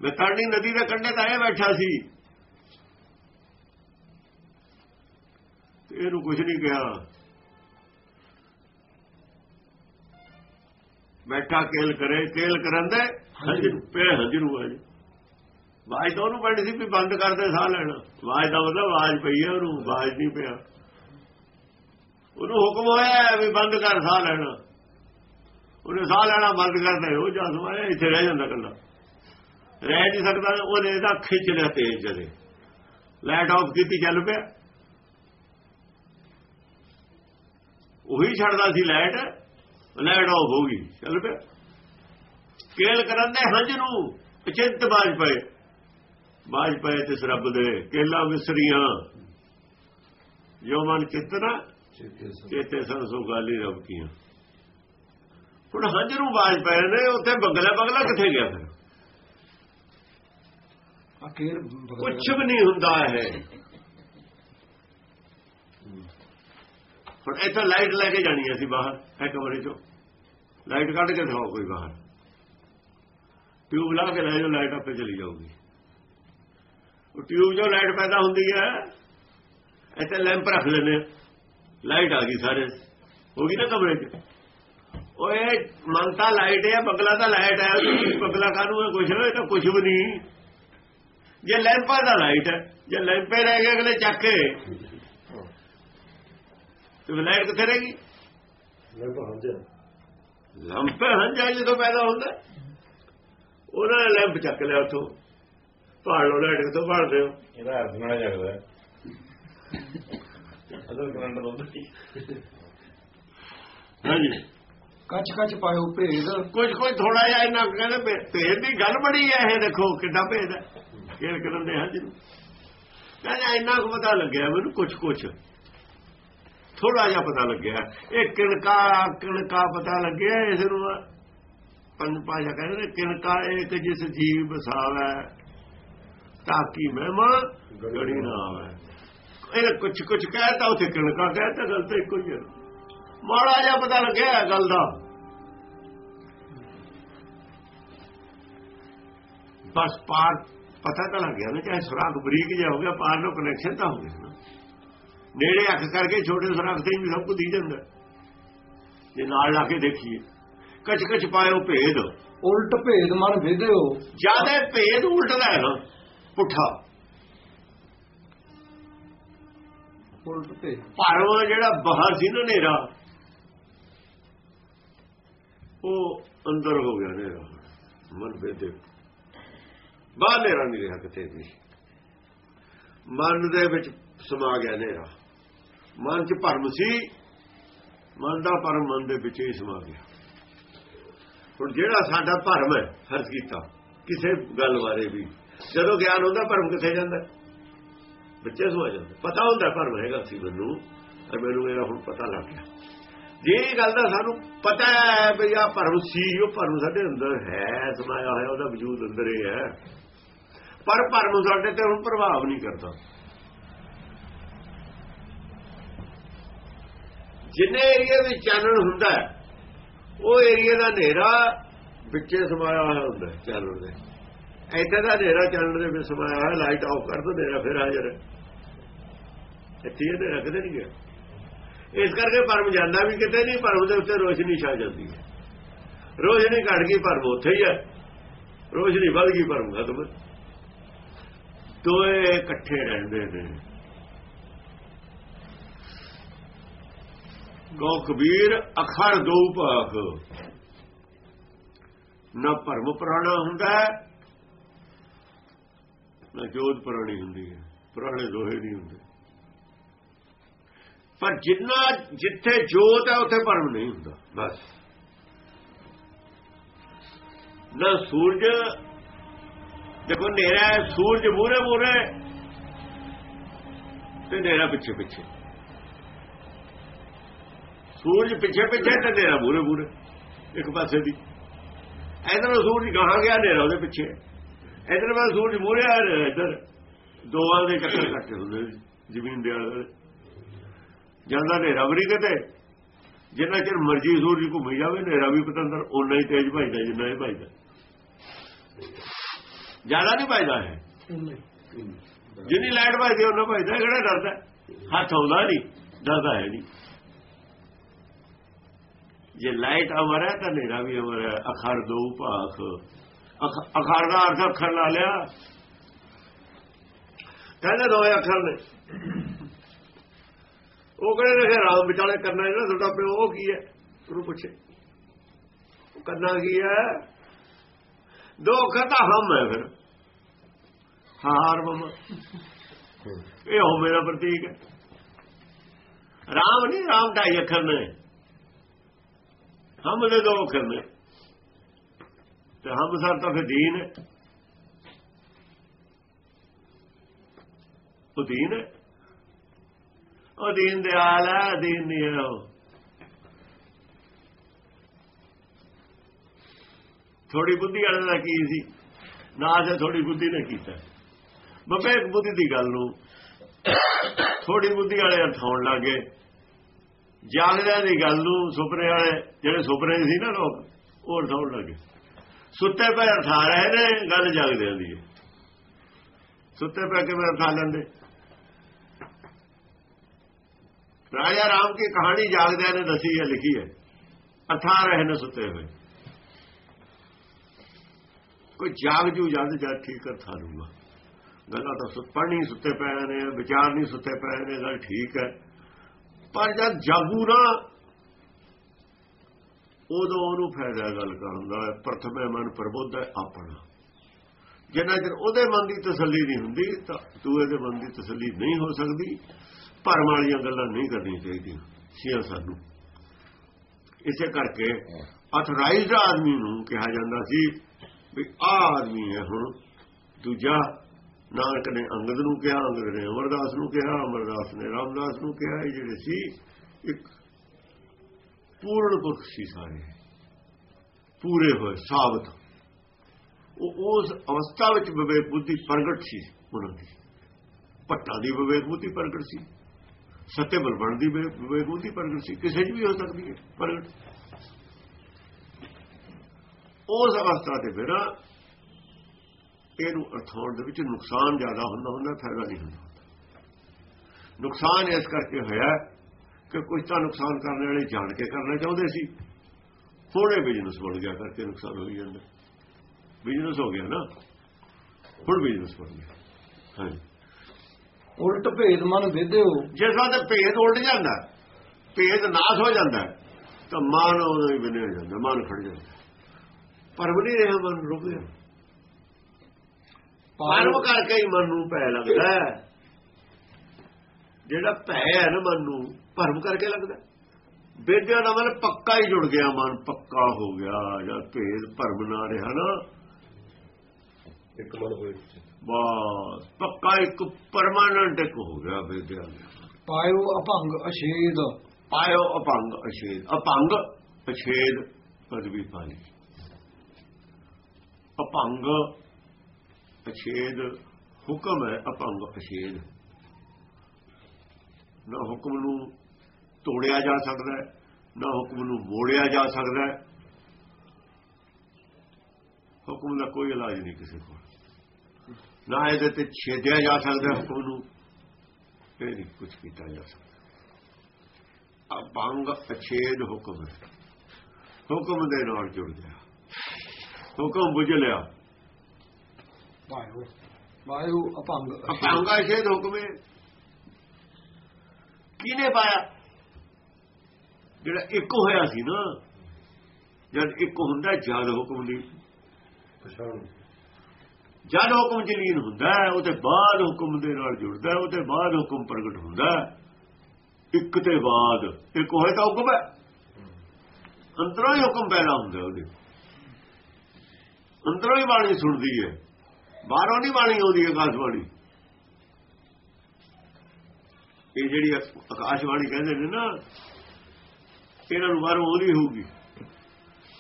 S2: ਵਿਤਰਣੀ ਨਦੀ ਦੇ ਕੰਢੇ ਤਾਂ ਇਹ ਬੈਠਾ ਸੀ। ਇਹਨੂੰ ਕੁਝ ਨਹੀਂ ਕਿਹਾ। ਬੈਠਾ ਕੇਲ ਕਰੇ ਕੇਲ ਕਰਨ ਦੇ ਹੰਝਰੂ ਪੇ ਹੰਝਰੂ ਆ ਜੀ ਆਵਾਜ਼ ਤਾਂ ਉਹਨੂੰ ਪੈਣੀ ਸੀ ਵੀ ਬੰਦ ਕਰ ਦੇ ਸਾਹ ਲੈਣਾ। ਆਵਾਜ਼ ਦਾ ਮਤਲਬ ਆਵਾਜ਼ ਪਈ ਹੈ ਉਹਨੂੰ ਆਵਾਜ਼ ਨਹੀਂ ਪਿਆ। ਉਹਨੂੰ ਹੁਕਮ ਹੋਇਆ ਵੀ ਬੰਦ ਕਰ ਸਾਹ ਲੈਣਾ। ਉਹਨੇ ਸਾਹ ਲੈਣਾ ਬੰਦ ਕਰਦਾ ਉਹ ਜਾ ਸਮਾਇਆ ਇੱਥੇ ਰਹਿ ਜਾਂਦਾ ਕੱਲਾ ਰਹਿ ਨਹੀਂ ਸਕਦਾ ਉਹਨੇ ਇਹਦਾ ਖਿੱਚ ਲਿਆ ਤੇਜ਼ ਜਦੇ। ਲਾਈਟ ਆਫ ਕੀਤੀ ਚੱਲ ਪਿਆ। ਉਹੀ ਛੱਡਦਾ ਸੀ ਲਾਈਟ ਲਾਈਟ ਆਫ ਹੋ ਗਈ। ਚੱਲ ਪਿਆ। ਕੇਲ ਕਰਨ ਦੇ ਹੰਝ ਨੂੰ ਅਚਿੰਤ ਬਾਜ ਪਏ। ਬਾਜ ਪਏ ਤੇ ਰੱਬ ਦੇ ਕੇਲਾ ਵਿਸਰੀਆਂ ਜੋ ਮਨ ਚਿਤਨਾ ਚੇਤੇ ਸੰ ਸੋ ਗਾਲੀ ਰੱਬ ਕੀਆਂ। ਹੁਣ ਹੰਝ ਨੂੰ ਬਾਜ ਪਏ ਨੇ ਉੱਥੇ ਬਗਲਾ ਬਗਲਾ ਕਿੱਥੇ ਗਿਆ ਫਿਰ? ਕੁਝ ਵੀ ਨਹੀਂ ਹੁੰਦਾ ਹੈ ਹੁਣ ਇੱਥੇ ਲਾਈਟ ਲੈ ਕੇ ਜਾਣੀ ਅਸੀਂ ਬਾਹਰ ਹੈ ਕਮਰੇ ਚੋਂ। ਲਾਈਟ ਕੱਢ ਕੇ ਦਿਖਾਓ ਕੋਈ ਬਾਹਰ। ਟਿਊਬ ਲਾ ਕੇ ਲੈ ਜਾਓ, ਲਾਈਟ ਆਪੇ ਚਲੀ ਜਾਊਗੀ। ਉਹ ਟਿਊਬ 'ਚੋਂ ਲਾਈਟ ਪੈਦਾ ਹੁੰਦੀ ਹੈ, ਇੱਥੇ ਲੈਂਪ ਰੱਖ ਲੈਂਦੇ ਲਾਈਟ ਆ ਗਈ ਸਾਰੇ। ਹੋ ਗਈ ਨਾ ਕਮਰੇ 'ਚ? ਓਏ ਮੰਗਤਾ ਲਾਈਟ ਹੈ ਬਗਲਾ ਤਾਂ ਲਾਈਟ ਹੈ ਬਗਲਾ ਕਾਨੂੰ ਹੈ ਕੁਛ? ਇਹ ਤਾਂ ਕੁਛ ਵੀ ਨਹੀਂ। ਜੇ ਲੈਂਪਾਂ ਦਾ ਲਾਈਟ ਹੈ, ਜੇ ਲੈਂਪੇ ਰਹਿ ਗਏ ਅਗਲੇ ਚੱਕ ਕੇ ਤੇ ਲਾਈਟ ਕਿੱਥੇ ਰਹੇਗੀ ਲੰਪੇ ਹੰਝਾ। ਜਦੋਂ ਪੈਦਾ ਹੁੰਦਾ ਉਹਨਾਂ ਨੇ ਲੈਂਪ ਚੱਕ ਲਿਆ ਉਥੋਂ। ਭਾੜ ਲੋ ਲਾਈਟ ਕਿੱਥੋਂ ਭਾੜਦੇ ਹੋ?
S3: ਇਹਦਾ ਅਰਥ ਬਣਾ ਜਗਦਾ ਅਦਰ ਕਰੰਟ ਬੰਦ
S2: ਹਾਂਜੀ।
S1: ਕੱਚ ਕੱਚ ਪਾਇਓ ਭੇਦ।
S2: ਕੁਝ ਕੋਈ ਥੋੜਾ ਜਿਹਾ ਇਹਨਾਂ ਕਹਿੰਦੇ ਭੇ- ਭੇਦ ਦੀ ਗੱਲ ਬੜੀ ਹੈ ਇਹ ਦੇਖੋ ਕਿੱਡਾ ਭੇਦ ਹੈ। ਖੇਲ ਕਰਨ ਦੇ ਹੱਜ। ਨੂੰ ਕਹਿੰਦਾ ਇੰਨਾ ਕੁ ਪਤਾ ਲੱਗਿਆ ਮੈਨੂੰ ਕੁਝ ਕੁਝ ਥੋੜਾ ਜਿਹਾ ਪਤਾ ਲੱਗਿਆ। ਇਹ ਕਿਣਕਾ ਕਿਣਕਾ ਪਤਾ ਲੱਗਿਆ ਇਸ ਨੂੰ। ਪੰਜ ਪਾਸ਼ਾ ਕਹਿੰਦੇ ਨੇ ਕਿਣਕਾ ਇੱਕ ਜਿਸ ਜੀਵ ਬਸਾਵੈ ਤਾਂ ਕਿ ਮਹਿਮਾ, ਗੜੀ ਨਾ ਆਵੇ ਇਹ ਕੁਝ ਕੁਝ ਕਹਿਤਾ, ਉਥੇ ਕਿਣਕਾ ਕਹਿਤਾ ਗੱਲ ਤਾਂ ਇੱਕੋ ਹੀ ਹੈ। ਮਾੜਾ ਜਿਹਾ ਪਤਾ ਲੱਗਿਆ ਗੱਲ ਦਾ। ਬਸ ਪਾਰ ਪਤਾ ਤਾਂ ਲੱਗ ਗਿਆ ਨਾ, ਚਾਹੇ ਸੁਰਾਖ ਬਰੀਕ ਜਿਹਾ ਹੋ ਗਿਆ ਪਾਰ ਨੂੰ ਕਨੈਕਸ਼ਨ ਤਾਂ ਹੋ ਗਿਆ ਨੇੜੇ ਅੱਖ ਕਰਕੇ ਛੋਟੇ ਸੁਰਾਖ ਤੇ ਵੀ ਸਭ ਕੁਝ ਦੀ ਜਾਂਦਾ। ਜੇ ਨਾਲ ਲਾ ਕੇ ਦੇਖੀਏ ਕਚ ਕਚ ਪਾਇਓ ਭੇਦ।
S1: ਉਲਟ ਭੇਦ ਮਨ ਵਿਦਿਓ
S2: ਜ਼ਿਆਦਾ ਭੇਦ ਉਲਟਦਾ ਹੈ ਨਾ ਪੁੱਠਾ।
S1: ਉਲਟ ਭੇਦ।
S2: ਭਰਮ ਜਿਹੜਾ ਬਾਹਰ ਸੀ ਨਾ ਨੇਰਾ ਉਹ ਅੰਦਰ ਹੋ ਗਿਆ ਨੇਰਾ ਮਨ ਵੇਦੇ ਬਾਹਰ ਨੇਰਾ ਨਹੀਂ ਰਿਹਾ ਕਿਤੇ ਵੀ। ਮਨ ਦੇ ਵਿੱਚ ਸਮਾ ਗਿਆ ਨੇਰਾ ਮਨ 'ਚ ਭਰਮ ਸੀ, ਮਨ ਦਾ ਭਰਮ ਮਨ ਦੇ ਵਿੱਚ ਹੀ ਸਮਾ ਗਿਆ। ਹੁਣ ਜਿਹੜਾ ਸਾਡਾ ਭਰਮ ਹੈ, ਫਰਜ਼ ਕੀਤਾ, ਕਿਸੇ ਗੱਲ ਬਾਰੇ ਵੀ। ਜਦੋਂ ਗਿਆਨ ਹੁੰਦਾ, ਭਰਮ ਕਿੱਥੇ ਜਾਂਦਾ? ਬੱਚੇ ਸੋ ਜਾਂਦੇ। ਪਤਾ ਹੁੰਦਾ ਭਰਮ ਹੈਗਾ ਸੀ ਮੈਨੂੰ ਤੇ ਮੈਨੂੰ ਇਹਦਾ ਹੁਣ ਪਤਾ ਲੱਗ ਗਿਆ। ਜੇ ਇਹ ਗੱਲ ਦਾ ਸਾਨੂੰ ਪਤਾ ਹੈ ਵੀ ਆ ਭਰਮ ਸੀ, ਉਹ ਭਰਮ ਸਾਡੇ ਅੰਦਰ ਹੈ, ਸਮਾਇਆ ਹੋਇਆ, ਉਹਦਾ ਵਜੂਦ ਅੰਦਰ ਹੀ ਹੈ। ਪਰ ਭਰਮ ਸਾਡੇ ਤੇ ਹੁਣ ਪ੍ਰਭਾਵ ਨਹੀਂ ਕਰਦਾ। ਜਿੰਨੇ ਏਰੀਆ ਵਿੱਚ ਚਾਨਣ ਹੁੰਦਾ ਉਹ ਏਰੀਆ ਦਾ ਹਨੇਰਾ ਵਿੱਚੇ ਸਮਾਇਆ ਹੋਇਆ ਹੁੰਦਾ ਹੈ ਚਾਨਣ ਦੇ। ਇੱਥੇ ਦਾ ਹਨੇਰਾ ਚਾਨਣ ਦੇ ਵਿੱਚ ਸਮਾਇਆ ਹੋਇਆ ਲਾਈਟ ਆਫ ਕਰ ਦੋ ਹਨੇਰਾ ਫਿਰ ਹਾਜ਼ਰ ਹੈ ਇੱਥੇ ਇਹ ਰੱਖਦੇ ਨਹੀਂ ਗਿਆ। ਇਸ ਕਰਕੇ ਪਰਮ ਜਾਂਦਾ ਵੀ ਕਿਤੇ ਨਹੀਂ, ਪਰਮ ਦੇ ਉੱਤੇ ਰੋਸ਼ਨੀ ਛਾ ਜਾਂਦੀ ਹੈ। ਰੋਸ਼ਨੀ ਘਟ ਗਈ, ਪਰਮ ਉੱਥੇ ਹੀ ਹੈ। ਰੋਸ਼ਨੀ ਵੱਧ ਗਈ, ਪਰਮ ਖਤਮ। ਦੋਏ ਇਕੱਠੇ ਰਹਿੰਦੇ ਨੇ। ਗੋ ਕਬੀਰ ਅਖਰ ਦੋ ਭਾਗ। ਨਾ ਭਰਮ ਪੁਰਾਣਾ ਹੁੰਦਾ ਨਾ ਜੋਤ ਪੁਰਾਣੀ ਹੁੰਦੀ ਹੈ। ਪੁਰਾਣੇ ਦੋਹੇ ਨਹੀਂ ਹੁੰਦੇ। ਪਰ ਜਿੰਨਾ ਜਿੱਥੇ ਜੋਤ ਹੈ, ਉੱਥੇ ਭਰਮ ਨਹੀਂ ਹੁੰਦਾ। ਬਸ। ਨਾ ਸੂਰਜ, ਦੇਖੋ ਹਨੇਰਾ ਸੂਰਜ ਮੂਰੇ ਮੂਰੇ ਤੇ ਹਨੇਰਾ ਪਿੱਛੇ ਪਿੱਛੇ ਸੂਰਜ ਪਿੱਛੇ ਪਿੱਛੇ ਤੇ ਹਨੇਰਾ ਮੂਰੇ ਮੂਰੇ ਇੱਕ ਪਾਸੇ ਦੀ। ਇਧਰ ਸੂਰਜ ਗਾਹਾਂ ਗਿਆ ਹਨੇਰਾ ਉਹਦੇ ਪਿੱਛੇ। ਇਧਰ ਵੱਲ ਸੂਰਜ ਮੂਰੇ ਆ ਰਿਹਾ ਇਧਰ। ਦੋਵਾਂ ਦੇ ਚੱਕਰ ਕੱਟੇ ਹੁੰਦੇ ਜ਼ਮੀਨ ਦੇ ਆਲੇ ਜਾਂਦਾ ਹਨੇਰਾ ਵੀ ਨਹੀਂ ਕਿਤੇ ਜਿੰਨਾ ਚਿਰ ਮਰਜ਼ੀ ਸੂਰਜ ਘੁੰਮੀ ਜਾਵੇ ਹਨੇਰਾ ਵੀ ਪਤੰਦਰ ਓਨਾ ਹੀ ਤੇਜ਼ ਭਜਦਾ ਜਿੰਨਾ ਇਹ ਭਜਦਾ। ਜ਼ਿਆਦਾ ਨਹੀਂ ਭਜਦਾ ਹੈ। ਜਿੰਨੀ ਲਾਈਟ ਭਜਦੀ ਉਹਨਾਂ ਭਜਦਾ ਕਿਹੜਾ ਡਰਦਾ? ਹੱਥ ਆਉਂਦਾ ਨਹੀਂ ਡਰਦਾ ਹੈ ਨਹੀਂ। ਜੇ ਲਾਈਟ ਅਮਰ ਹੈ ਤਾਂ ਹਨੇਰਾ ਵੀ ਅਮਰ ਹੈ ਅਖਰ ਦੋ ਭਾਖ। ਅਖ- ਅਖਰ ਦਾ ਅਰਥ ਅੱਖਰ ਲਾ ਲਿਆ। ਕਹਿੰਦੇ ਦੋ ਅੱਖਰ ਨੇ। ਉਹ ਕਹਿੰਦੇ ਨੇ ਰਾਮ ਵਿਚਾਲੇ ਕਰਨਾ ਇਹਨਾਂ ਤੁਹਾਡਾ ਪਿਓ ਉਹ ਕੀ ਹੈ? ਉਹਨੂੰ ਪੁੱਛੇ। ਉਹ ਕਰਨਾ ਕੀ ਹੈ? ਦੋ ਅੱਖਰ ਤਾਂ ਹਮ ਹੈ ਫਿਰ। ਹਾਰ ਮਮ ਇਹ ਹੋ ਮੇਰਾ ਪ੍ਰਤੀਕ ਹੈ। ਰਾਮ ਨਹੀਂ ਰਾਮ ਢਾਈ ਅੱਖਰ ਨੇ। ਹਮ ਦੇ ਦੋ ਅੱਖਰ ਨੇ। ਤੇ ਹਮ ਸਰ ਤਾਂ ਫਿਰ ਦੀਨ ਹੈ। ਉਹ ਦੀਨ ਹੈ। ਉਹ ਦੀਨ ਦਿਆਲ ਹੈ, ਦੀਨ ਨਹੀਂ ਹੈ ਉਹ। ਥੋੜੀ ਬੁੱਧੀ ਵਾਲੇ ਦਾ ਕੀ ਸੀ? ਨਾ ਤੇ ਥੋੜੀ ਬੁੱਧੀ ਨੇ ਕੀਤਾ। ਬੱਬੇ ਬੁੱਧੀ ਦੀ ਗੱਲ ਨੂੰ ਥੋੜੀ ਬੁੱਧੀ ਵਾਲੇ ਅਰਥਾਉਣ ਲੱਗੇ ਜਾਗਦਿਆਂ ਦੀ ਗੱਲ ਨੂੰ ਸੁਪਨੇ ਵਾਲੇ, ਜਿਹੜੇ ਸੁਪਨੇ ਸੀ ਨਾ ਲੋਕ, ਉਹ ਅਰਥਾਉਣ ਲੱਗੇ। ਸੁੱਤੇ ਪਏ ਅਰਥਾ ਰਹੇ ਨੇ, ਗੱਲ ਜਾਗਦਿਆਂ ਦੀ ਹੈ। ਸੁੱਤੇ ਪਏ ਕਿਵੇਂ ਮੈਂ ਲੈਂਦੇ? ਰਾਜਾ ਰਾਮ ਦੀ ਕਹਾਣੀ ਜਾਗਦਿਆਂ ਨੇ ਦੱਸੀ ਹੈ, ਲਿਖੀ ਹੈ। ਅਥਾ ਰਹੇ ਨੇ ਸੁੱਤੇ ਹੋਏ। ਕੋਈ ਜਾਗ ਜੂ, ਜਦ ਜਾ ਠੀਕ ਅਰਥਾ ਲੂਗਾ ਗੱਲਾਂ ਤਾਂ ਸੁੱਤ ਪੜ੍ਹਨੀ ਸੁੱਤੇ ਪਏ ਨੇ, ਵਿਚਾਰ ਨਹੀਂ ਸੁੱਤੇ ਪਏ ਨੇ, ਗੱਲ ਠੀਕ ਹੈ। ਪਰ ਜਦ ਜਾਗੂ ਨਾ, ਉਦੋਂ ਉਹਨੂੰ ਫਾਇਦਾ ਗੱਲ ਕਰਨ ਦਾ ਪ੍ਰਥਮੇ ਮਨ, ਪ੍ਰਬੁੱਧ ਹੈ ਆਪਣਾ। ਜਿੰਨਾ ਚਿਰ ਉਹਦੇ ਮਨ ਦੀ ਤਸੱਲੀ ਨਹੀਂ ਹੁੰਦੀ, ਤਾਂ ਦੂਏ ਦੇ ਮਨ ਦੀ ਤਸੱਲੀ ਨਹੀਂ ਹੋ ਸਕਦੀ। ਭਰਮ ਵਾਲੀਆਂ ਗੱਲਾਂ ਨਹੀਂ ਕਰਨੀਆਂ ਚਾਹੀਦੀਆਂ ਸਿਆ ਸਾਨੂੰ। ਇਸੇ ਕਰਕੇ ਅਥਰਾਈਜ਼ਡ ਆਦਮੀ ਨੂੰ ਕਿਹਾ ਜਾਂਦਾ ਸੀ ਵੀ ਆ ਆਦਮੀ ਹੈ ਹੁਣ, ਦੂਜਾ ਨਾਨਕ ਨੇ ਅੰਗਦ ਨੂੰ ਕਿਹਾ, ਅੰਗਦ ਨੇ ਅਮਰਦਾਸ ਨੂੰ ਕਿਹਾ, ਅਮਰਦਾਸ ਨੇ ਰਾਮਦਾਸ ਨੂੰ ਕਿਹਾ, ਇਹ ਜਿਹੜੇ ਸੀ, ਇੱਕ ਪੂਰਨ ਪੁਰਖ ਸੀ ਸਾਰੇ। ਪੂਰੇ ਹੋਏ, ਸਾਬਤ। ਉਹ ਉਸ ਅਵਸਥਾ ਵਿੱਚ ਵਿਵੇਕ ਬੁੱਧੀ ਪ੍ਰਗਟ ਸੀ ਉਹਨਾਂ ਦੀ। ਪੱਟਾਂ ਦੀ ਵਿਵੇਕ ਬੁੱਧੀ ਪ੍ਰਗਟ ਸੀ। ਸੱਤੇ ਬਲਬਣ ਦੀ ਵਿਵੇਕ ਬੁੱਧੀ ਪ੍ਰਗਟ ਸੀ। ਕਿਸੇ 'ਚ ਵੀ ਹੋ ਸਕਦੀ ਹੈ, ਪ੍ਰਗਟ। ਉਸ ਅਵਸਥਾ ਤੇ ਫਿਰ ਇਹਨੂੰ ਅਰਥਾਉਣ ਦੇ ਵਿੱਚ ਨੁਕਸਾਨ ਜ਼ਿਆਦਾ ਹੁੰਦਾ ਹੁੰਦਾ ਫਾਇਦਾ ਨਹੀਂ ਹੁੰਦਾ। ਨੁਕਸਾਨ ਇਸ ਕਰਕੇ ਹੋਇਆ ਕਿ ਕੁਝ ਤਾਂ ਨੁਕਸਾਨ ਕਰਨ ਵਾਲੇ ਜਾਣ ਕੇ ਕਰਨਾ ਚਾਹੁੰਦੇ ਸੀ। ਥੋੜੇ ਬਿਜ਼ਨਸ ਬਣ ਗਿਆ ਕਰਕੇ ਨੁਕਸਾਨ ਹੋਈ ਜਾਂਦਾ। ਬਿਜ਼ਨਸ ਹੋ ਗਿਆ ਨਾ। ਹੁਣ ਬਿਜ਼ਨਸ ਬਣ ਗਿਆ। ਹਾਂਜੀ।
S1: ਉਲਟ ਭੇਦ ਮਨ ਵਿਦਿਓ
S2: ਜਿਸ ਵਾਰ ਭੇਦ ਉਲਟ ਜਾਂਦਾ ਭੇਦ ਨਾਸ਼ ਹੋ ਜਾਂਦਾ ਤਾਂ ਮਨ ਉਹਦਾ ਹੀ ਬਣਿਆ ਜਾਂਦਾ ਮਨ ਖੜ ਜਾਂਦਾ। ਪਰਮ ਨਹੀਂ ਰਿਹਾ ਮਨ ਰੁਕ ਗਿਆ। ਪਰਮ ਕਰਕੇ ਹੀ ਮਨ ਨੂੰ ਭੈ ਲੱਗਦਾ ਜਿਹੜਾ ਭੈ ਹੈ ਨਾ ਮਨ ਨੂੰ ਭਰਮ ਕਰਕੇ ਲੱਗਦਾ ਬੇਦਿਆ ਦਾ ਮਨ ਪੱਕਾ ਹੀ ਜੁੜ ਗਿਆ ਮਨ ਪੱਕਾ ਹੋ ਗਿਆ ਜਦ ਭੇਦ ਭਰਮ ਨਾ ਰਿਹਾ ਨਾ।
S3: ਇੱਕ ਮਨ ਹੋਏ
S2: ਬਸ ਪੱਕਾ ਇੱਕ ਪਰਮਾਨੈਂਟ ਇੱਕ ਹੋ ਗਿਆ ਬੇਦਿਆ
S1: ਪਾਇਓ ਅਭੰਗ ਅਛੇਦ।
S2: ਪਾਇਓ ਅਪੰਗ ਅਛੇਦ। ਅਪੰਗ ਅਛੇਦ ਪਦਵੀ ਪਾਈ। ਅਪੰਗ ਅਛੇਦ ਹੁਕਮ ਹੈ, ਅਪੰਗ ਅਛੇਦ। ਨਾ ਹੁਕਮ ਨੂੰ ਤੋੜਿਆ ਜਾ ਸਕਦਾ ਹੈ, ਨਾ ਹੁਕਮ ਨੂੰ ਮੋੜਿਆ ਜਾ ਸਕਦਾ ਹੈ। ਹੁਕਮ ਦਾ ਕੋਈ ਇਲਾਜ ਨਹੀਂ ਕਿਸੇ ਕੋਲ। ਨਾ ਇਹਦੇ ਤੇ ਛੇਦਿਆ ਜਾ ਸਕਦਾ ਹੁਕਮ ਨੂੰ, ਇਹ ਨਹੀਂ ਕੁਝ ਕੀਤਾ ਜਾ ਸਕਦਾ। ਅਪੰਗ ਅਛੇਦ ਹੁਕਮ ਹੈ। ਹੁਕਮ ਦੇ ਨਾਲ ਜੁੜ ਗਿਆ। ਹੁਕਮ ਬੁਝ ਲਿਆ। ਅਪੰਗ। ਅਛੇਦ ਹੁਕਮ ਹੈ ਕਿਹਨੇ ਪਾਇਆ? ਜਿਹੜਾ ਇੱਕ ਹੋਇਆ ਸੀ ਨਾ ਜਦ ਇੱਕ ਹੁੰਦਾ ਜਦ ਹੁਕਮ ਦੀ। ਜਦ ਹੁਕਮ ਚ ਲੀਨ ਹੁੰਦਾ ਹੈ, ਉਹਦੇ ਬਾਅਦ ਹੁਕਮ ਦੇ ਨਾਲ ਜੁੜਦਾ ਹੈ, ਉਹਦੇ ਬਾਅਦ ਹੁਕਮ ਪ੍ਰਗਟ ਹੁੰਦਾ। ਹੈ। ਇੱਕ ਤੇ ਬਾਅਦ। ਇੱਕ ਹੋਏ ਤਾਂ ਹੁਕਮ ਹੈ। ਅੰਦਰੋਂ ਹੀ ਹੁਕਮ ਪੈਦਾ ਹੁੰਦਾ ਉਹਦੇ। ਅੰਦਰੋਂ ਹੀ ਬਾਣੀ ਸੁਣਦੀ ਹੈ। ਬਾਹਰੋਂ ਨਹੀਂ ਬਾਣੀ ਆਉਂਦੀ ਆਕਾਸ਼ਵਾਣੀ। ਇਹ ਜਿਹੜੀ ਆਕਾਸ਼ਵਾਣੀ ਕਹਿੰਦੇ ਨੇ ਨਾ ਇਹਨਾਂ ਨੂੰ ਬਾਹਰੋਂ ਆਉਂਦੀ ਹੋਊਗੀ।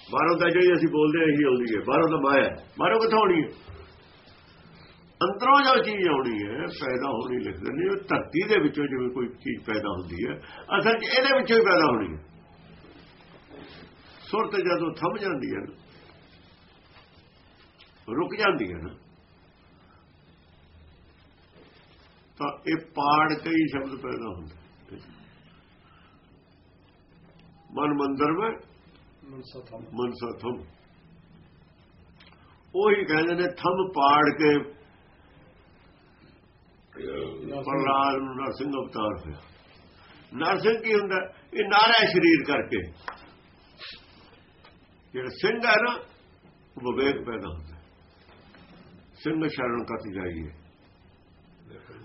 S2: ਬਾਹਰੋਂ ਤਾਂ ਜਿਹੜੀ ਅਸੀਂ ਬੋਲਦੇ ਹਾਂ ਇਹੀ ਆਉਂਦੀ ਹੈ। ਬਾਹਰੋਂ ਤਾਂ ਮਾਇਆ ਬਾਹਰੋਂ ਕਿੱਥੋਂ ਆਉਣੀ ਹੈ? ਅੰਦਰੋਂ ਜੋ ਚੀਜ਼ ਆਉਣੀ ਹੈ ਪੈਦਾ ਹੋਣੀ ਲਿਖਦੇ ਨੇ ਉਹ ਧਰਤੀ ਦੇ ਵਿੱਚੋਂ ਜਿਵੇਂ ਕੋਈ ਚੀਜ਼ ਪੈਦਾ ਹੁੰਦੀ ਹੈ ਅਸਲ 'ਚ ਇਹਦੇ ਵਿੱਚੋਂ ਹੀ ਪੈਦਾ ਹੋਣੀ ਹੈ। ਸੁਰਤ ਜਦੋਂ ਥੰਮ ਜਾਂਦੀ ਹੈ ਨਾ, ਰੁਕ ਜਾਂਦੀ ਹੈ ਨਾ ਤਾਂ ਇਹ ਪਾੜ ਕੇ ਹੀ ਸ਼ਬਦ ਪੈਦਾ ਹੁੰਦਾ ਮਨ ਮੰਦਰ ਵਿੱਚ
S1: ਮਨਸਾ ਥਮ।
S2: ਮਨਸਾ ਥੰਮ। ਉਹੀ ਕਹਿੰਦੇ ਨੇ ਥੰਮ ਪਾੜ ਕੇ ਪ੍ਰਲਾਦ ਨੂੰ ਨਰਸਿੰਘ ਅਵਤਾਰ ਹੋਇਆ। ਨਰਸਿੰਘ ਕੀ ਹੁੰਦਾ? ਇਹ ਨਾਰਾ ਸਰੀਰ ਕਰਕੇ। ਜਿਹੜਾ ਸਿੰਘ ਹੈ ਨਾ ਉਹ ਵਿਵੇਕ ਪੈਦਾ ਹੁੰਦਾ ਸਿੰਘ ਸ਼ਰਨ ਕਤ ਜਾਈਏ।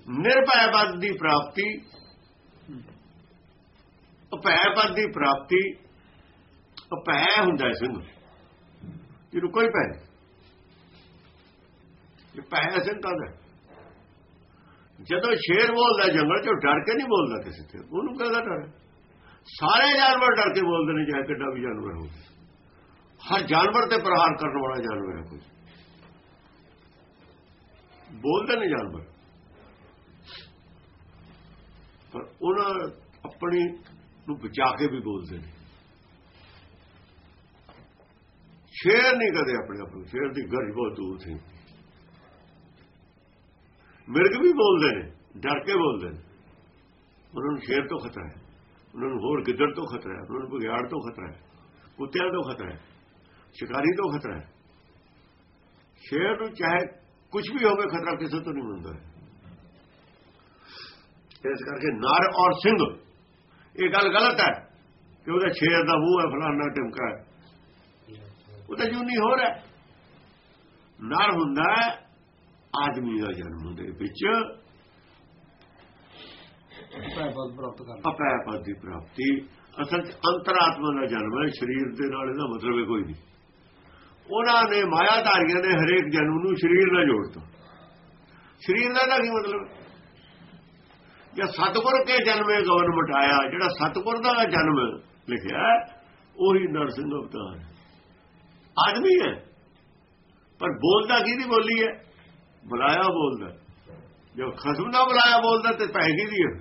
S2: ਨਿਰਭੈ ਪਦ ਦੀ ਪ੍ਰਾਪਤੀ ਅਭੈ ਪਦ ਦੀ ਪ੍ਰਾਪਤੀ, ਅਭੈ ਹੁੰਦਾ ਹੈ ਸਿੰਘ ਜਿਹਨੂੰ ਕੋਈ ਭੈ ਇਹ ਭੈ ਸਿੰਘ ਕਦ ਜਦੋਂ ਸ਼ੇਰ ਬੋਲਦਾ, ਜੰਗਲ ਚੋਂ ਡਰ ਕੇ ਨਹੀਂ ਬੋਲਦਾ ਕਿਸੇ ਤੇ। ਉਹਨੂੰ ਕਹਿੰਦਾ ਡਰ। ਸਾਰੇ ਜਾਨਵਰ ਡਰ ਕੇ ਬੋਲਦੇ ਨੇ, ਚਾਹੇ ਕਿੱਡਾ ਵੀ ਜਾਨਵਰ ਹੋਵੇ। ਹਰ ਜਾਨਵਰ ਤੇ ਪ੍ਰਹਾਰ ਕਰਨ ਵਾਲਾ ਜਾਨਵਰ ਹੈ ਕੋਈ। ਬੋਲਦੇ ਨੇ ਜਾਨਵਰ। ਪਰ ਉਹਨਾਂ ਆਪਣੀ ਨੂੰ ਬਚਾ ਕੇ ਵੀ ਬੋਲਦੇ ਨੇ। ਸ਼ੇਰ ਨਹੀਂ ਕਦੇ ਆਪਣੇ ਆਪ ਨੂੰ, ਸ਼ੇਰ ਦੀ ਗਰਜ ਬਹੁਤ ਦੂਰ ਸੀ। ਮਿਰਗ ਵੀ ਬੋਲਦੇ ਨੇ, ਡਰ ਕੇ ਬੋਲਦੇ ਨੇ। ਉਹਨਾਂ ਨੂੰ ਸ਼ੇਰ ਤੋਂ ਖਤਰਾ ਹੈ, ਉਹਨਾਂ ਨੂੰ ਹੋਰ ਗਿੱਦੜ ਤੋਂ ਖਤਰਾ ਹੈ, ਉਹਨਾਂ ਨੂੰ ਬੁਗਿਆੜ ਤੋਂ ਖਤਰਾ ਹੈ, ਕੁੱਤਿਆਂ ਤੋਂ ਖਤਰਾ ਹੈ, ਸ਼ਿਕਾਰੀ ਤੋਂ ਖਤਰਾ ਹੈ। ਸ਼ੇਰ ਨੂੰ ਚਾਹੇ ਕੁਝ ਵੀ ਹੋਵੇ, ਖਤਰਾ ਕਿਸੇ ਤੋਂ ਨਹੀਂ ਹੁੰਦਾ ਹੈ ਇਸ ਕਰਕੇ ਨਰ ਔਰ ਸਿੰਘ ਇਹ ਗੱਲ ਗਲਤ ਹੈ ਕਿ ਉਹਦਾ ਸ਼ੇਰ ਦਾ ਮੂੰਹ ਹੈ ਫਲਾਣਾ ਟਿਮਕਾ ਹੈ। ਉਹਦਾ ਜੂਨੀ ਹੋਰ ਹੈ ਨਰ ਹੁੰਦਾ ਹੈ ਆਦਮੀ ਦਾ ਜਨਮ ਦੇ ਵਿੱਚ। ਅਪੈ ਪਦ ਦੀ ਪ੍ਰਾਪਤੀ। ਅਸਲ ਚ ਅੰਤਰਾਤਮਾ ਦਾ ਜਨਮ ਹੈ ਸਰੀਰ ਦੇ ਨਾਲ ਇਹਦਾ ਮਤਲਬ ਹੈ ਕੋਈ ਨਹੀਂ। ਉਹਨਾਂ ਨੇ ਮਾਇਆਧਾਰੀਆਂ ਨੇ ਹਰੇਕ ਜਨਮ ਨੂੰ ਸਰੀਰ ਨਾਲ ਜੋੜਤਾ। ਸਰੀਰ ਦਾ ਤਾਂ ਕੀ ਮਤਲਬ ਜੇ ਸਤਗੁਰ ਕੇ ਜਨਮੇ ਗਵਨ ਮਟਾਇਆ ਜਿਹੜਾ ਸਤਗੁਰ ਦਾ ਜਨਮ ਲਿਖਿਆ ਉਹੀ ਨਰਸਿੰਘ ਅਵਤਾਰ ਆਦਮੀ ਹੈ ਪਰ ਬੋਲਦਾ ਕਿਹਦੀ ਬੋਲੀ ਹੈ? ਬੁਲਾਇਆ ਬੋਲਦਾ। ਜੋ ਖਸਮ ਦਾ ਬੁਲਾਇਆ ਬੋਲਦਾ ਤੇ ਪੈ ਦੀ ਹੈ?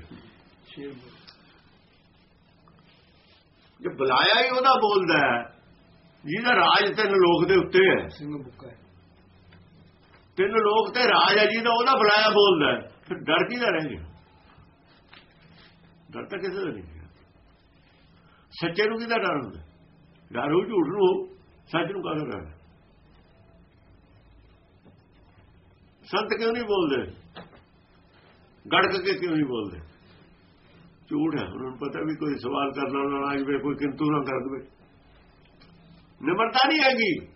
S2: ਜੇ ਬੁਲਾਇਆ ਹੀ ਉਹਦਾ ਬੋਲਦਾ ਹੈ ਜਿਹਦਾ ਰਾਜ ਤਿੰਨ ਲੋਕ ਦੇ ਉੱਤੇ ਹੈ।
S1: ਸਿੰਘ ਬੁੱਕਾ
S2: ਤਿੰਨ ਲੋਕ ਤੇ ਰਾਜ ਹੈ ਜਿਹਦਾ ਉਹਦਾ ਬੁਲਾਇਆ ਬੋਲਦਾ ਫਿਰ ਡਰ ਕਿਹਦਾ ਰਹਿ ਗਿਆ? ਡਰ ਤਾਂ ਕਿਸੇ ਦਾ ਨਹੀਂ ਹੈ ਸੱਚੇ ਨੂੰ ਕਿਹਦਾ ਡਰ ਹੁੰਦਾ? ਡਰ ਉਹ ਝੂਠ ਨੂੰ ਸੱਚ ਨੂੰ ਕਾਹਦਾ ਡਰ? ਸੰਤ ਕਿਉਂ ਨਹੀਂ ਬੋਲਦੇ? ਗੜਕ ਕੇ ਕਿਉਂ ਨਹੀਂ ਬੋਲਦੇ? ਝੂਠ ਹੈ, ਉਹਨਾਂ ਨੂੰ ਪਤਾ ਵੀ ਕੋਈ ਸਵਾਲ ਕਰਨ ਵਾਲਾ ਆ ਜਵੇ ਕੋਈ ਕਿੰਤੂ ਨਾ ਕਰ ਦਵੇ। ਨਿਮਰਤਾ ਨਹੀਂ ਹੈਗੀ,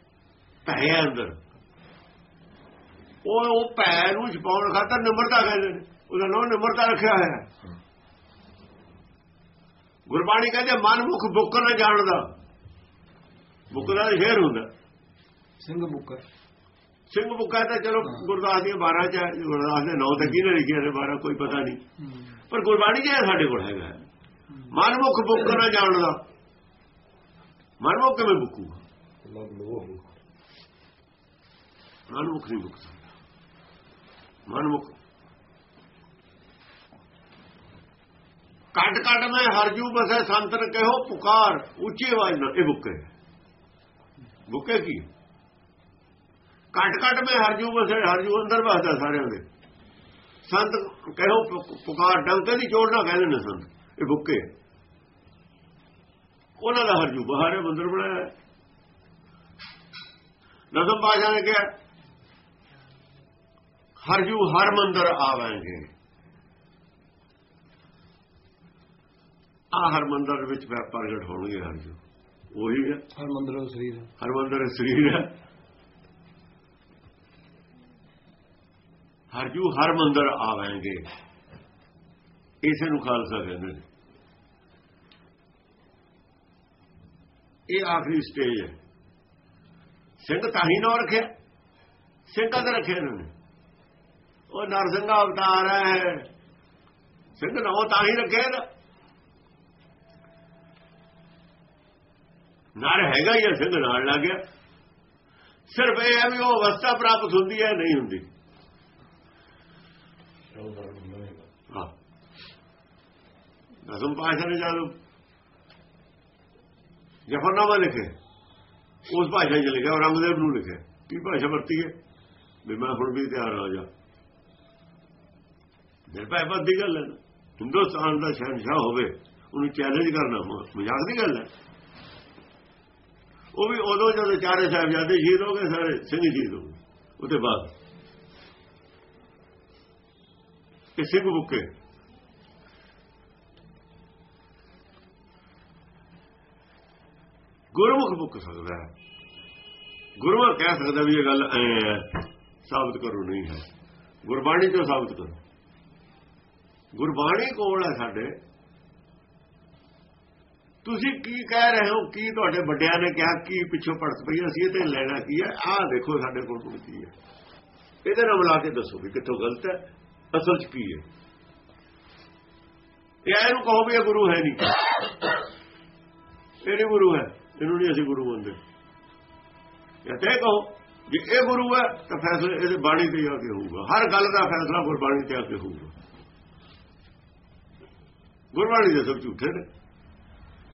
S2: ਭੈ ਹੈ ਅੰਦਰ। ਉਹ ਉਹ ਭੈ ਨੂੰ ਛਪਾਉਣ ਖਾਤਰ ਨਿਮਰਤਾ ਕਹਿੰਦੇ ਨੇ। ਉਹਦਾ ਨਾਮ ਨਿਮਰਤਾ ਰੱਖਿਆ ਹੋਇਆ ਗੁਰਬਾਣੀ ਕਹਿੰਦੇ ਮਨ ਮੁਖ ਬੁੱਕ ਨਾ ਜਾਣਦਾ। ਬੁੱਕ ਦਾ ਸ਼ੇਰ ਹੁੰਦਾ।
S1: ਸਿੰਘ ਬੁੱਕਾ ਹੈ।
S2: ਸਿੰਘ ਬੁੱਕਾ ਤਾਂ ਚਲੋ ਗੁਰਦਾਸ ਦੀਆਂ 12 ਚ ਗੁਰਦਾਸ ਦੇ 9 ਤੱਕ ਹੀ ਨੇ ਲਿਖਿਆ ਨੇ 12 ਕੋਈ ਪਤਾ ਨਹੀਂ। ਪਰ ਗੁਰਬਾਣੀ ਜਿਹੜਾ ਸਾਡੇ ਕੋਲ ਹੈਗਾ ਮਨਮੁਖ ਬੁੱਕ ਨਾ ਜਾਣਦਾ। ਮਨਮੁਖ ਕਿਵੇਂ ਬੁੱਕੂਗਾ? ਮਨਮੁਖ ਨਹੀਂ ਬੁੱਕ ਸਕਦਾ। ਮਨਮੁਖ ਕੱਟ ਕੱਟ ਮੈਂ ਹਰਜੂ ਬਸੇ ਸੰਤਨ ਕਹੋ ਪੁਕਾਰ, ਉੱਚੀ ਆਵਾਜ਼ ਨਾਲ। ਇਹ ਬੁੱਕੇ। ਬੁੱਕੇ ਕੀ? ਕੱਟ ਕੱਟ ਮੈਂ ਹਰਜੂ ਬਸੇ, ਹਰਜੂ ਅੰਦਰ ਬਸਦਾ ਸਾਰਿਆਂ ਦੇ। ਸੰਤ ਕਹਿਓ ਪੁਕਾਰ ਡੰਕੇ ਦੀ ਚੋੜ ਨਾ ਕਹਿੰਦੇ ਨੇ ਸੰਤ। ਇਹ ਬੁੱਕੇ। ਉਹਨਾਂ ਦਾ ਹਰਜੂ ਬਹਾਰੇ ਮੰਦਰ ਬਣਾਇਆ ਹੈ। ਨਜ਼ਮ ਬਾਜਾ ਨੇ ਕਿਹਾ, ਹਰਜੂ ਹਰ ਮੰਦਰ ਆਵਾਂਗੇ। ਆ ਹਰ ਮੰਦਰ ਵਿੱਚ ਪ੍ਰਗਟ ਹੋਣਗੇ ਹਰਜੂ ਉਹੀ ਹੈ।
S1: ਹਰ ਮੰਦਰ ਦਾ ਸਰੀਰ ਹੈ।
S2: ਹਰ ਮੰਦਰ ਸਰੀਰ ਹੈ। ਹਰਜੂ ਹਰ ਮੰਦਰ ਆਵਾਂਗੇ। ਇਸੇ ਨੂੰ ਖਾਲਸਾ ਕਹਿੰਦੇ ਨੇ। ਇਹ ਆਖਰੀ ਸਟੇਜ ਹੈ। ਸਿੰਘ ਤਾਂ ਹੀ ਨਾ ਰੱਖਿਆ। ਸਿੰਘ ਰੱਖਿਆ ਇਹਨਾਂ ਨੇ। ਉਹ ਨਰਸਿੰਘ ਅਵਤਾਰ ਹੈ। ਸਿੰਘ ਨਾ ਤਾਂ ਹੀ ਰੱਖਿਆ ਨਰ ਹੈਗਾ ਹੀ ਸਿੰਘ ਨਾਲ ਲੱਗ ਗਿਆ। ਸਿਰਫ ਇਹ ਹੈ ਵੀ ਉਹ ਅਵਸਥਾ ਪ੍ਰਾਪਤ ਹੁੰਦੀ ਹੈ ਨਹੀਂ ਹੁੰਦੀ। ਦਸਮ ਪਾਸ਼ਾ ਨੇ ਜਦੋਂ ਜਫਰਨਾਮਾ ਲਿਖੇ ਉਸ ਭਾਸ਼ਾ 'ਚ ਲਿਖਿਆ ਔਰੰਗਜ਼ੇਬ ਨੂੰ ਲਿਖਿਆ ਕੀ ਭਾਸ਼ਾ ਵਰਤੀ ਹੈ? ਵੀ ਮੈਂ ਹੁਣ ਵੀ ਤਿਆਰ ਹੋ ਜਾ। ਨਿਰਭੈ ਦੀ ਗੱਲ ਹੈ। ਹਿੰਦੁਸਤਾਨ ਦਾ ਸ਼ਹਿਨशाह ਹੋਵੇ ਉਹਨੂੰ ਚੈਲੰਜ ਕਰਨਾ ਮਜ਼ਾਕ ਦੀ ਗੱਲ ਹੈ। ਉਹ ਵੀ ਉਦੋਂ ਜਦੋਂ ਚਾਰੇ ਸਾਹਿਬਜ਼ਾਦੇ ਸ਼ਹੀਦ ਹੋ ਗਏ, ਸਾਰੇ ਸਿੰਘ ਸ਼ਹੀਦ ਹੋ ਗਏ। ਉਹਦੇ ਬਾਅਦ। ਇਹ ਸਿੰਘ ਬੁੱਕੇ ਗੁਰਮੁਖ ਬੁੱਕ ਸਕਦਾ ਹੈ। ਗੁਰਮੁਖ ਕਹਿ ਸਕਦਾ ਵੀ ਇਹ ਗੱਲ ਐ ਹੈ, ਸਾਬਤ ਕਰੋ ਨਹੀਂ ਹੈ। ਗੁਰਬਾਣੀ ਤੋਂ ਸਾਬਤ ਕਰੋ। ਗੁਰਬਾਣੀ ਕੋਲ ਹੈ ਸਾਡੇ ਤੁਸੀਂ ਕੀ ਕਹਿ ਰਹੇ ਹੋ? ਕੀ ਤੁਹਾਡੇ ਵੱਡਿਆਂ ਨੇ ਕਿਹਾ? ਕੀ ਪਿੱਛੋਂ ਪੜਤ ਪਈ ਅਸੀਂ ਇਹ ਤੇ ਲੈਣਾ ਕੀ ਹੈ? ਆਹ ਦੇਖੋ ਸਾਡੇ ਕੋਲ ਕੋਲ ਕੀ ਹੈ। ਇਹਦੇ ਨਾਲ ਮਿਲਾ ਕੇ ਦੱਸੋ ਵੀ ਕਿੱਥੋਂ ਗਲਤ ਹੈ, ਅਸਲ 'ਚ ਕੀ ਹੈ। ਇਹ ਇਹਨੂੰ ਕਹੋ ਵੀ ਇਹ ਗੁਰੂ ਹੈ ਨਹੀਂ। ਇਹ ਨਹੀਂ ਗੁਰੂ ਹੈ, ਇਹਨੂੰ ਨਹੀਂ ਅਸੀਂ ਗੁਰੂ ਮੰਨਦੇ। ਜਾਂ ਤੇ ਕਹੋ ਜੇ ਇਹ ਗੁਰੂ ਹੈ, ਤਾਂ ਫੈਸਲਾ ਇਹਦੇ ਬਾਣੀ ਤੇ ਆ ਕੇ ਹੋਊਗਾ। ਹਰ ਗੱਲ ਦਾ ਫੈਸਲਾ ਗੁਰਬਾਣੀ ਤੇ ਆ ਕੇ ਹੋਊਗਾ। ਗੁਰਬਾਣੀ ਦੇ ਸਭ ਝੂਠੇ ਨੇ।